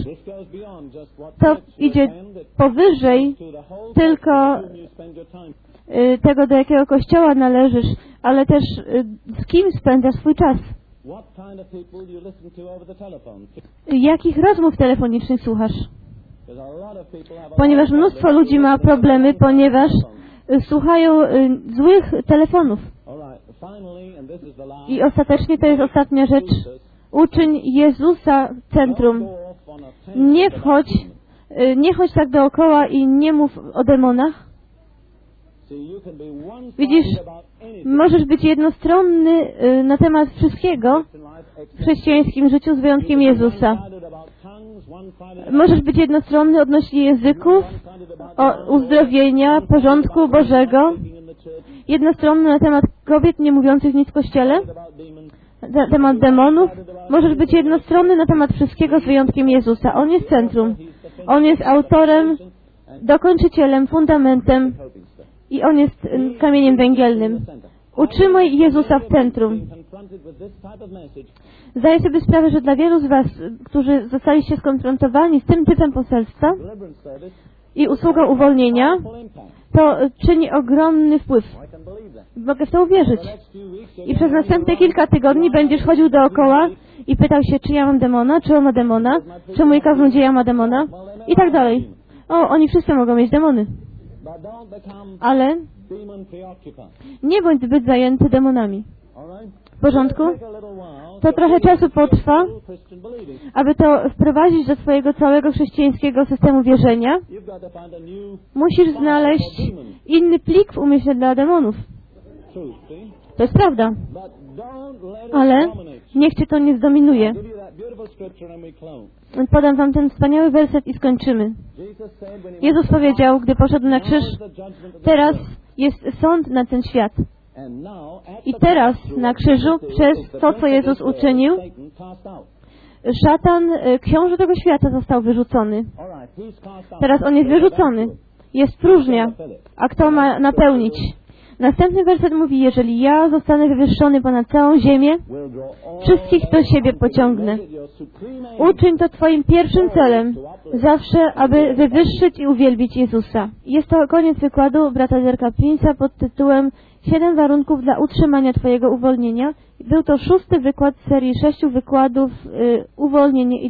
To idzie powyżej tylko y, tego, do jakiego kościoła należysz, ale też y, z kim spędzasz swój czas. Jakich rozmów telefonicznych słuchasz? Ponieważ mnóstwo ludzi ma problemy, ponieważ y, słuchają złych telefonów. I ostatecznie to jest ostatnia rzecz. Uczyń Jezusa centrum. Nie wchodź, y, nie chodź tak dookoła i nie mów o demonach. Widzisz, Możesz być jednostronny y, na temat wszystkiego w chrześcijańskim życiu z wyjątkiem Jezusa. Możesz być jednostronny odnośnie języków, uzdrowienia, porządku Bożego, jednostronny na temat kobiet nie mówiących nic w kościele. Na temat demonów. Możesz być jednostronny na temat wszystkiego z wyjątkiem Jezusa. On jest centrum. On jest autorem, dokończycielem, fundamentem i On jest y, kamieniem węgielnym. Utrzymaj Jezusa w centrum. Zdaję sobie sprawę, że dla wielu z Was, którzy zostaliście skonfrontowani z tym typem poselstwa i usługą uwolnienia, to czyni ogromny wpływ. Mogę w to uwierzyć. I przez następne kilka tygodni będziesz chodził dookoła i pytał się, czy ja mam demona, czy on ma demona, czy mój kaznodzieja ma demona i tak dalej. O, oni wszyscy mogą mieć demony, ale nie bądź zbyt zajęty demonami. W porządku? To trochę czasu potrwa, aby to wprowadzić do swojego całego chrześcijańskiego systemu wierzenia. Musisz znaleźć inny plik w umyśle dla demonów. To jest prawda, ale niech Cię to nie zdominuje. Podam Wam ten wspaniały werset i skończymy. Jezus powiedział, gdy poszedł na krzyż, "Now is the judgment of the teraz world." jest sąd na ten świat. I teraz na krzyżu, przez to, co Jezus uczynił, szatan, y, książę tego świata został wyrzucony. Teraz on jest wyrzucony. Jest próżnia. A kto ma napełnić? Następny werset mówi, jeżeli ja zostanę wywyższony ponad całą ziemię, wszystkich do siebie pociągnę. Uczyń to Twoim pierwszym celem, zawsze, aby wywyższyć i uwielbić Jezusa. Jest to koniec wykładu brata Zerka Pinsa pod tytułem Siedem warunków dla utrzymania Twojego uwolnienia. Był to szósty wykład z serii sześciu wykładów y, Uwolnienie i